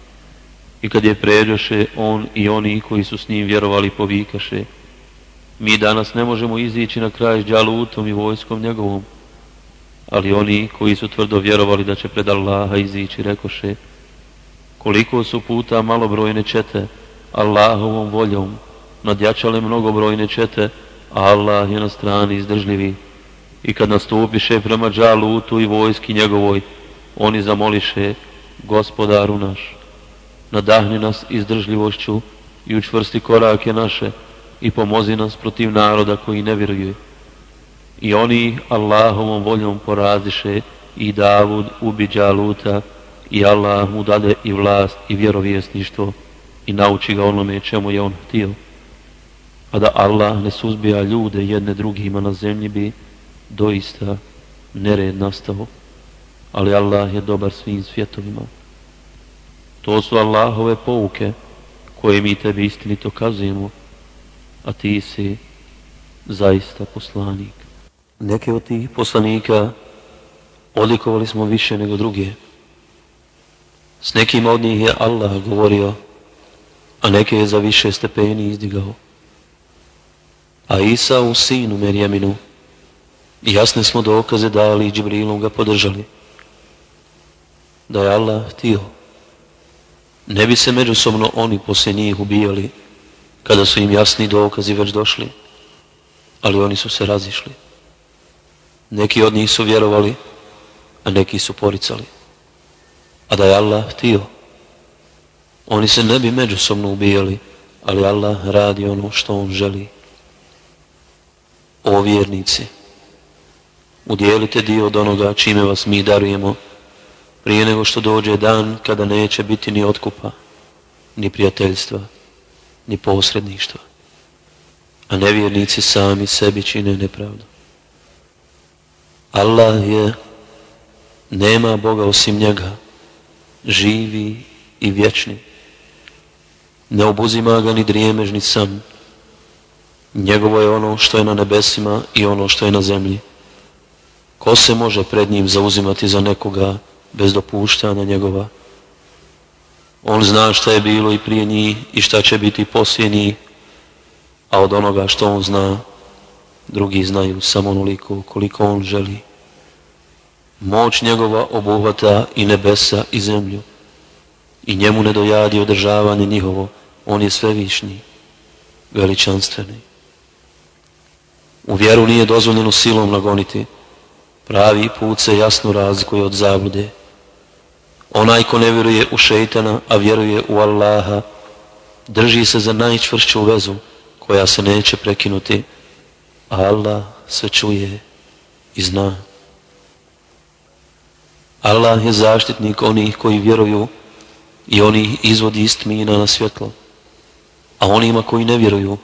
I kad je pređoše, on i oni koji su s njim vjerovali povikaše. Mi danas ne možemo izići na kraj s džalutom i vojskom njegovom. Ali oni koji su tvrdo vjerovali da će pred Allaha izići, rekoše, koliko su puta malobrojne čete Allahovom voljom nadjačale mnogobrojne čete, a Allah je na strani izdržljivi. I kad nastupiše prema džalutu i vojski njegovoj, oni zamoliše, gospodaru naš, nadahni nas izdržljivošću i učvrsti korake naše i pomozi nas protiv naroda koji ne vjeruje. I oni Allahovom voljom poraziše i Davud ubi luta i Allah mu dade i vlast i vjerovjesništvo i nauči ga onome čemu je on htio. A da Allah ne suzbija ljude jedne drugima na zemlji bi doista nered nastao. Ali Allah je dobar svim svjetovima. To su Allahove pouke koje mi tebi istinito kazujemo, a ti si zaista poslanik. Neke od tih poslanika odlikovali smo više nego druge. S nekim od njih je Allah govorio, a neke je za više stepeni izdigao. A Isa u sinu Merjeminu, jasne smo dokaze dali i Džibrilom ga podržali. Da je Allah htio, ne bi se međusobno oni poslije njih ubijali, kada su im jasni dokazi već došli, ali oni su se razišli. Neki od njih su vjerovali, a neki su poricali. A da je Allah htio, oni se ne bi međusobno ubijali, ali Allah radi ono što on želi. O vjernici, udjelite dio od onoga čime vas mi darujemo, prije nego što dođe dan kada neće biti ni otkupa, ni prijateljstva, ni posredništva. A nevjernici sami sebi čine nepravdu. Allah je, nema Boga osim njega, živi i vječni. Ne obuzima ga ni drijemež ni san. Njegovo je ono što je na nebesima i ono što je na zemlji. Ko se može pred njim zauzimati za nekoga bez dopuštanja njegova? On zna šta je bilo i prije njih i šta će biti poslije njih, a od onoga što on zna, drugi znaju samo onoliko koliko on želi. Moć njegova obuhvata i nebesa i zemlju i njemu ne dojadi održavanje njihovo, on je svevišnji, veličanstveni. U vjeru nije dozvoljeno silom nagoniti, pravi put se jasno razlikuje od zablude Onaj ko ne vjeruje u šeitana, a vjeruje u Allaha, drži se za najčvršću vezu koja se neće prekinuti, a Allah sve čuje i zna. Allah je zaštitnik onih koji vjeruju i oni izvodi istmina na svjetlo. A onima koji ne vjeruju,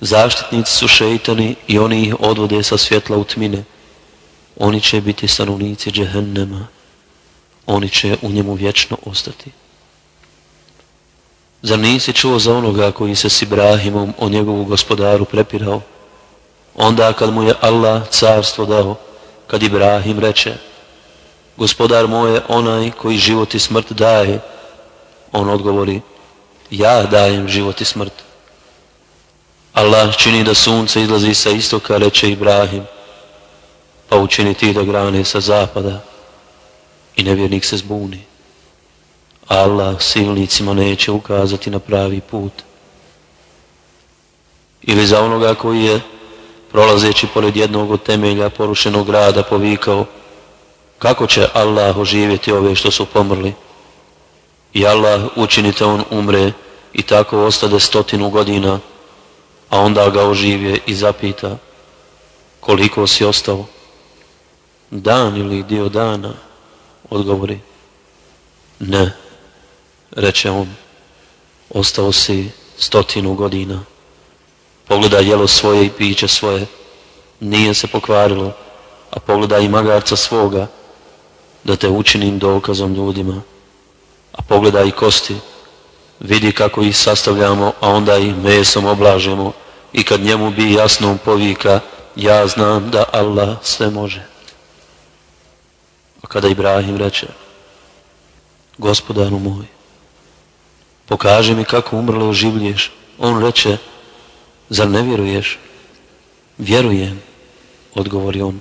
zaštitnici su šeitani i oni ih odvode sa svjetla u tmine. Oni će biti stanovnici džehennema. Oni će u njemu vječno ostati. Zar nisi čuo za onoga koji se s Ibrahimom o njegovu gospodaru prepirao? Onda kad mu je Allah carstvo dao, kad Ibrahim reče, gospodar moj je onaj koji život i smrt daje, on odgovori, ja dajem život i smrt. Allah čini da sunce izlazi sa istoka, reče Ibrahim, pa učini ti da grane sa zapada i nevjernik se zbuni. Allah silnicima neće ukazati na pravi put. Ili za onoga koji je, prolazeći pored jednog od temelja porušenog grada, povikao, kako će Allah oživjeti ove što su pomrli? I Allah učinite on umre i tako ostade stotinu godina, a onda ga oživje i zapita koliko si ostao? Dan ili dio dana? Odgovori. Ne, reče on, ostao si stotinu godina. pogledaj jelo svoje i piće svoje, nije se pokvarilo, a pogledaj i magarca svoga, da te učinim dokazom ljudima, a pogledaj i kosti, vidi kako ih sastavljamo, a onda ih mesom oblažemo i kad njemu bi jasno povika, ja znam da Allah sve može. A kada Ibrahim reče, gospodaru moj, pokaži mi kako umrlo oživlješ, on reče, zar ne vjeruješ? Vjerujem, odgovori on,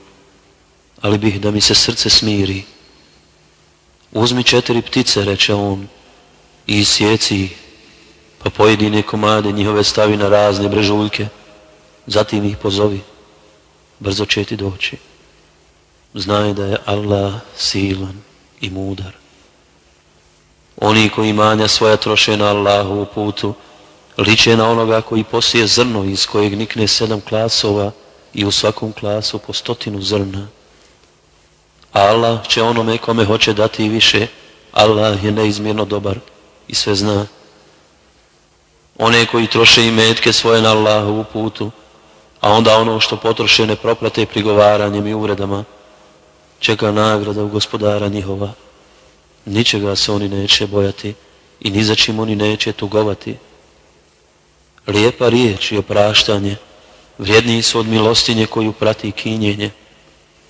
ali bih da mi se srce smiri. Uzmi četiri ptice, reče on, i sjeci ih, pa pojedine komade njihove stavi na razne brežuljke, zatim ih pozovi, brzo će ti doći. Znaj da je Allah silan i mudar. Oni koji manja svoja troše na Allahu u putu, liče na onoga koji posije zrno iz kojeg nikne sedam klasova i u svakom klasu po stotinu zrna. Allah će onome kome hoće dati više, Allah je neizmjerno dobar i sve zna. One koji troše i metke svoje na Allahu u putu, a onda ono što potroše ne proprate prigovaranjem i uvredama, čeka nagrada u gospodara njihova. Ničega se oni neće bojati i ni za čim oni neće tugovati. Lijepa riječ i opraštanje, vrijedniji su od milostinje koju prati kinjenje.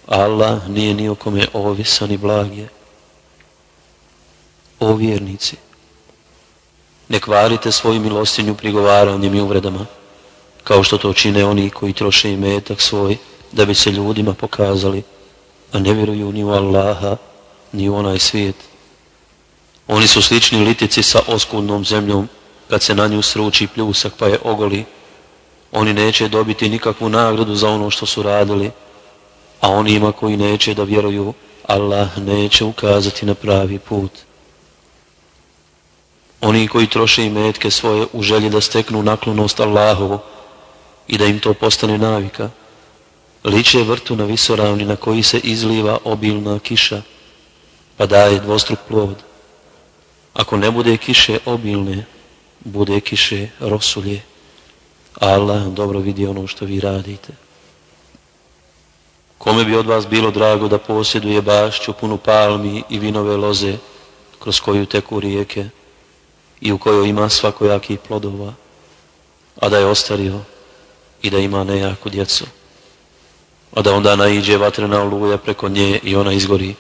Allah nije ni o kome ovisan i blagije. O vjernici, ne kvarite svoju milostinju prigovaranjem i uvredama, kao što to čine oni koji troše i metak svoj, da bi se ljudima pokazali, a ne vjeruju ni u Allaha, ni u onaj svijet. Oni su slični litici sa oskudnom zemljom, kad se na nju sruči pljusak pa je ogoli. Oni neće dobiti nikakvu nagradu za ono što su radili, a onima koji neće da vjeruju, Allah neće ukazati na pravi put. Oni koji troše i metke svoje u želji da steknu naklonost Allahovu i da im to postane navika, liče vrtu na visoravni na koji se izliva obilna kiša, pa daje dvostruk plod. Ako ne bude kiše obilne, bude kiše rosulje. Allah dobro vidi ono što vi radite. Kome bi od vas bilo drago da posjeduje bašću punu palmi i vinove loze kroz koju teku rijeke i u kojoj ima svakojakih plodova, a da je ostario i da ima nejaku djecu, a da onda naiđe vatrena oluja preko nje i ona izgori.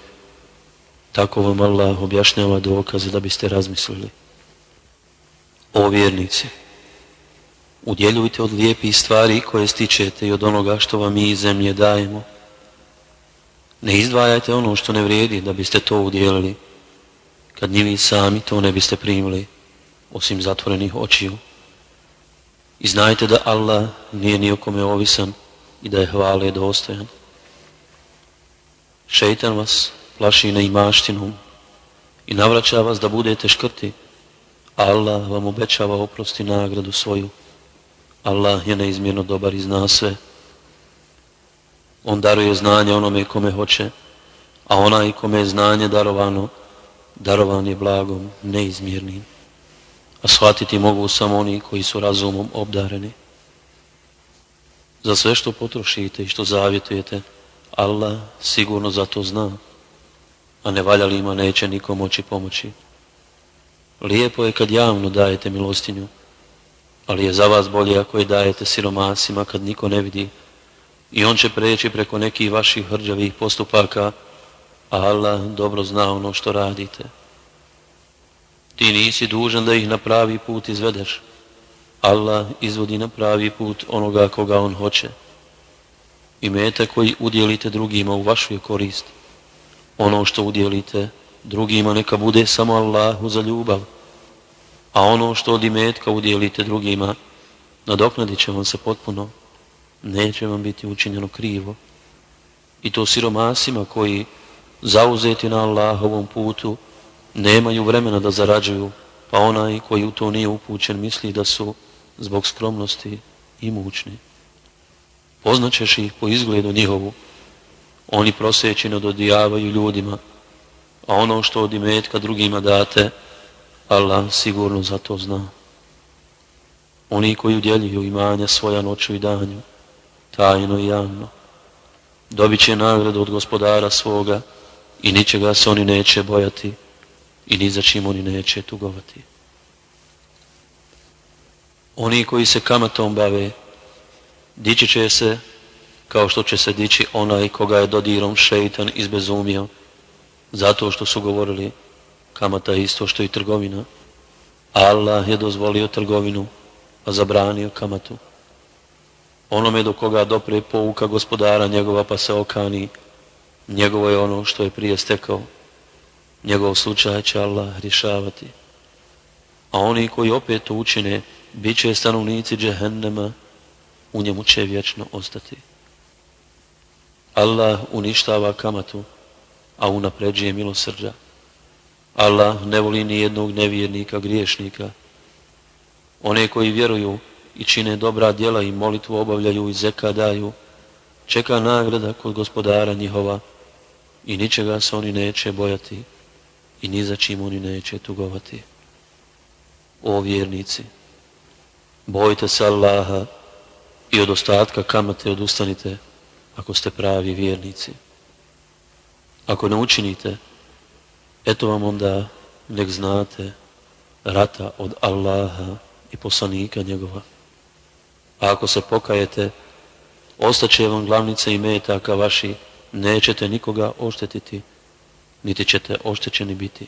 Tako vam Allah objašnjava dokaze da biste razmislili. O vjernici, udjeljujte od lijepih stvari koje stičete i od onoga što vam mi iz zemlje dajemo. Ne izdvajajte ono što ne vrijedi da biste to udjelili, kad njivi sami to ne biste primili osim zatvorenih očiju. I znajte da Allah nije nijokome ovisan i da je hvale dostojan. Šeitan vas plaši na imaštinom i navraća vas da budete škrti. Allah vam obećava oprosti nagradu svoju. Allah je neizmjerno dobar i zna sve. On daruje znanje onome kome hoće, a onaj kome je znanje darovano, darovan je blagom neizmjernim a shvatiti mogu samo oni koji su razumom obdareni. Za sve što potrošite i što zavjetujete, Allah sigurno za to zna, a ne valjalima neće nikom moći pomoći. Lijepo je kad javno dajete milostinju, ali je za vas bolje ako je dajete siromasima kad niko ne vidi i on će preći preko nekih vaših hrđavih postupaka, a Allah dobro zna ono što radite. Ti nisi dužan da ih na pravi put izvedeš. Allah izvodi na pravi put onoga koga on hoće. I mete koji udjelite drugima u vašu korist. Ono što udjelite drugima neka bude samo Allahu za ljubav. A ono što od imetka udjelite drugima nadoknadit će vam se potpuno. Neće vam biti učinjeno krivo. I to siromasima koji zauzeti na Allahovom putu nemaju vremena da zarađuju, pa onaj koji u to nije upućen misli da su zbog skromnosti i mučni. Poznaćeš ih po izgledu njihovu, oni prosećeno dodijavaju ljudima, a ono što od imetka drugima date, Allah sigurno za to zna. Oni koji udjeljuju imanja svoja noću i danju, tajno i javno, dobit će nagradu od gospodara svoga i ničega se oni neće bojati i ni za čim oni neće tugovati. Oni koji se kamatom bave, dići će se kao što će se dići onaj koga je dodirom šeitan izbezumio, zato što su govorili kamata isto što i trgovina. Allah je dozvolio trgovinu, a zabranio kamatu. Onome do koga dopre pouka gospodara njegova pa se okani, njegovo je ono što je prije stekao. Njegov slučaj će Allah rješavati. A oni koji opet to učine, bit će stanovnici džehennema, u njemu će vječno ostati. Allah uništava kamatu, a unapređuje milosrđa. Allah ne voli ni jednog nevjernika, griješnika. One koji vjeruju i čine dobra djela i molitvu obavljaju i zeka daju, čeka nagrada kod gospodara njihova i ničega se oni neće bojati i ni za čim oni neće tugovati. O vjernici, bojte se Allaha i od ostatka kamate odustanite ako ste pravi vjernici. Ako ne učinite, eto vam onda nek znate rata od Allaha i poslanika njegova. A ako se pokajete, ostaće vam glavnice i metaka vaši, nećete nikoga oštetiti, niti ćete oštećeni biti.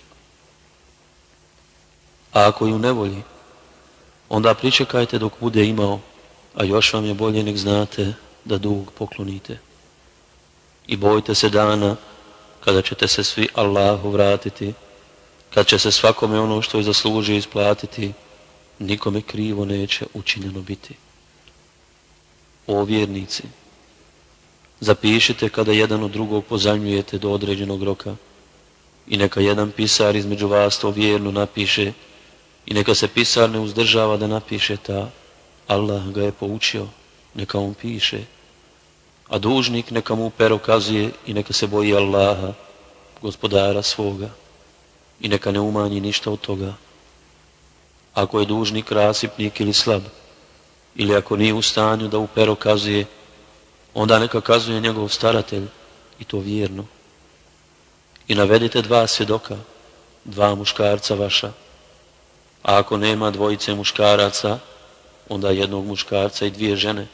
A ako ju ne volji, onda pričekajte dok bude imao, a još vam je bolje nek znate da dug poklonite. I bojte se dana kada ćete se svi Allahu vratiti, kad će se svakome ono što je zaslužio isplatiti, nikome krivo neće učinjeno biti. O vjernici, zapišite kada jedan od drugog pozajmljujete do određenog roka i neka jedan pisar između vas to vjerno napiše i neka se pisar ne uzdržava da napiše ta Allah ga je poučio, neka on piše a dužnik neka mu pero kazuje i neka se boji Allaha, gospodara svoga i neka ne umanji ništa od toga. Ako je dužnik rasipnik ili slab, ili ako nije u stanju da u per kazuje, onda neka kazuje njegov staratelj i to vjerno. I navedite dva svjedoka, dva muškarca vaša, a ako nema dvojice muškaraca, onda jednog muškarca i dvije žene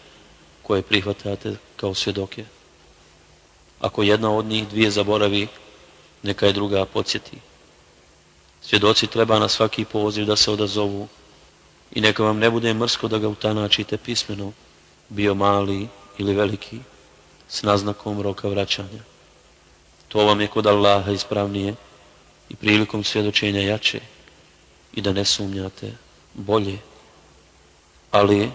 koje prihvatate kao svjedoke. Ako jedna od njih dvije zaboravi, neka je druga podsjeti. Svjedoci treba na svaki poziv da se odazovu i neka vam ne bude mrsko da ga utanačite pismeno, bio mali ili veliki, s naznakom roka vraćanja. To vam je kod Allaha ispravnije i prilikom svjedočenja jače i da ne sumnjate bolje. Ali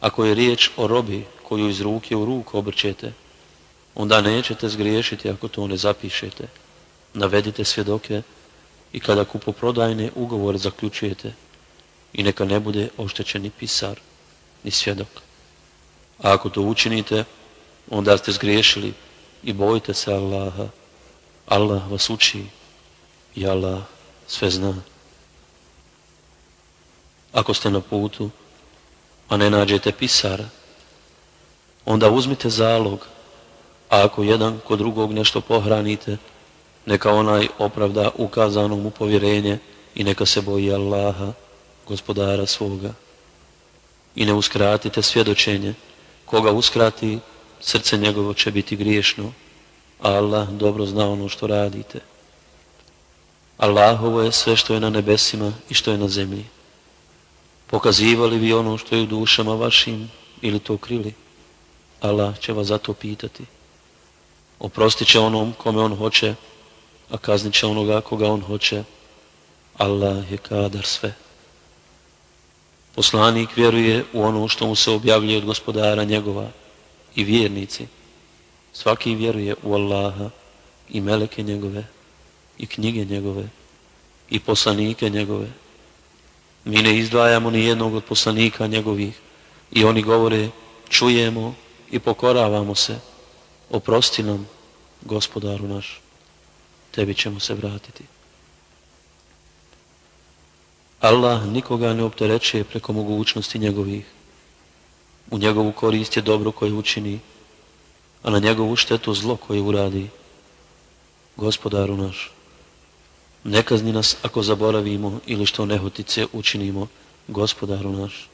ako je riječ o robi koju iz ruke u ruku obrćete, onda nećete zgriješiti ako to ne zapišete. Navedite svjedoke i kada kupoprodajne ugovore zaključujete i neka ne bude oštećeni pisar ni svjedok. A ako to učinite, onda ste zgriješili i bojite se Allaha. Allah vas uči i Allah sve zna. Ako ste na putu, a ne nađete pisara, onda uzmite zalog, a ako jedan kod drugog nešto pohranite, neka onaj opravda ukazano mu povjerenje i neka se boji Allaha, gospodara svoga. I ne uskratite svjedočenje, koga uskrati, srce njegovo će biti griješno, a Allah dobro zna ono što radite. Allahovo je sve što je na nebesima i što je na zemlji. Pokazivali vi ono što je u dušama vašim ili to krili? Allah će vas zato pitati. Oprostit će onom kome on hoće, a kaznit će onoga koga on hoće. Allah je kadar sve. Poslanik vjeruje u ono što mu se objavljuje od gospodara njegova i vjernici. Svaki vjeruje u Allaha i meleke njegove i knjige njegove i poslanike njegove. Mi ne izdvajamo ni jednog od poslanika njegovih i oni govore čujemo i pokoravamo se, oprosti nam, gospodaru naš, tebi ćemo se vratiti. Allah nikoga ne opterećuje preko mogućnosti njegovih. U njegovu korist je dobro koje učini, a na njegovu štetu zlo koje uradi. Gospodaru naš, ne kazni nas ako zaboravimo ili što nehotice učinimo, gospodaru naš.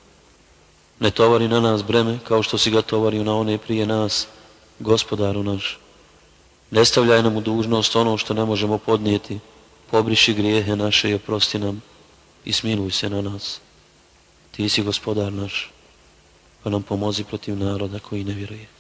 Ne tovari na nas breme kao što si ga tovario na one prije nas, gospodaru naš. Ne stavljaj nam u dužnost ono što ne možemo podnijeti, pobriši grijehe naše i oprosti nam i smiluj se na nas. Ti si gospodar naš, pa nam pomozi protiv naroda koji ne vjeruje.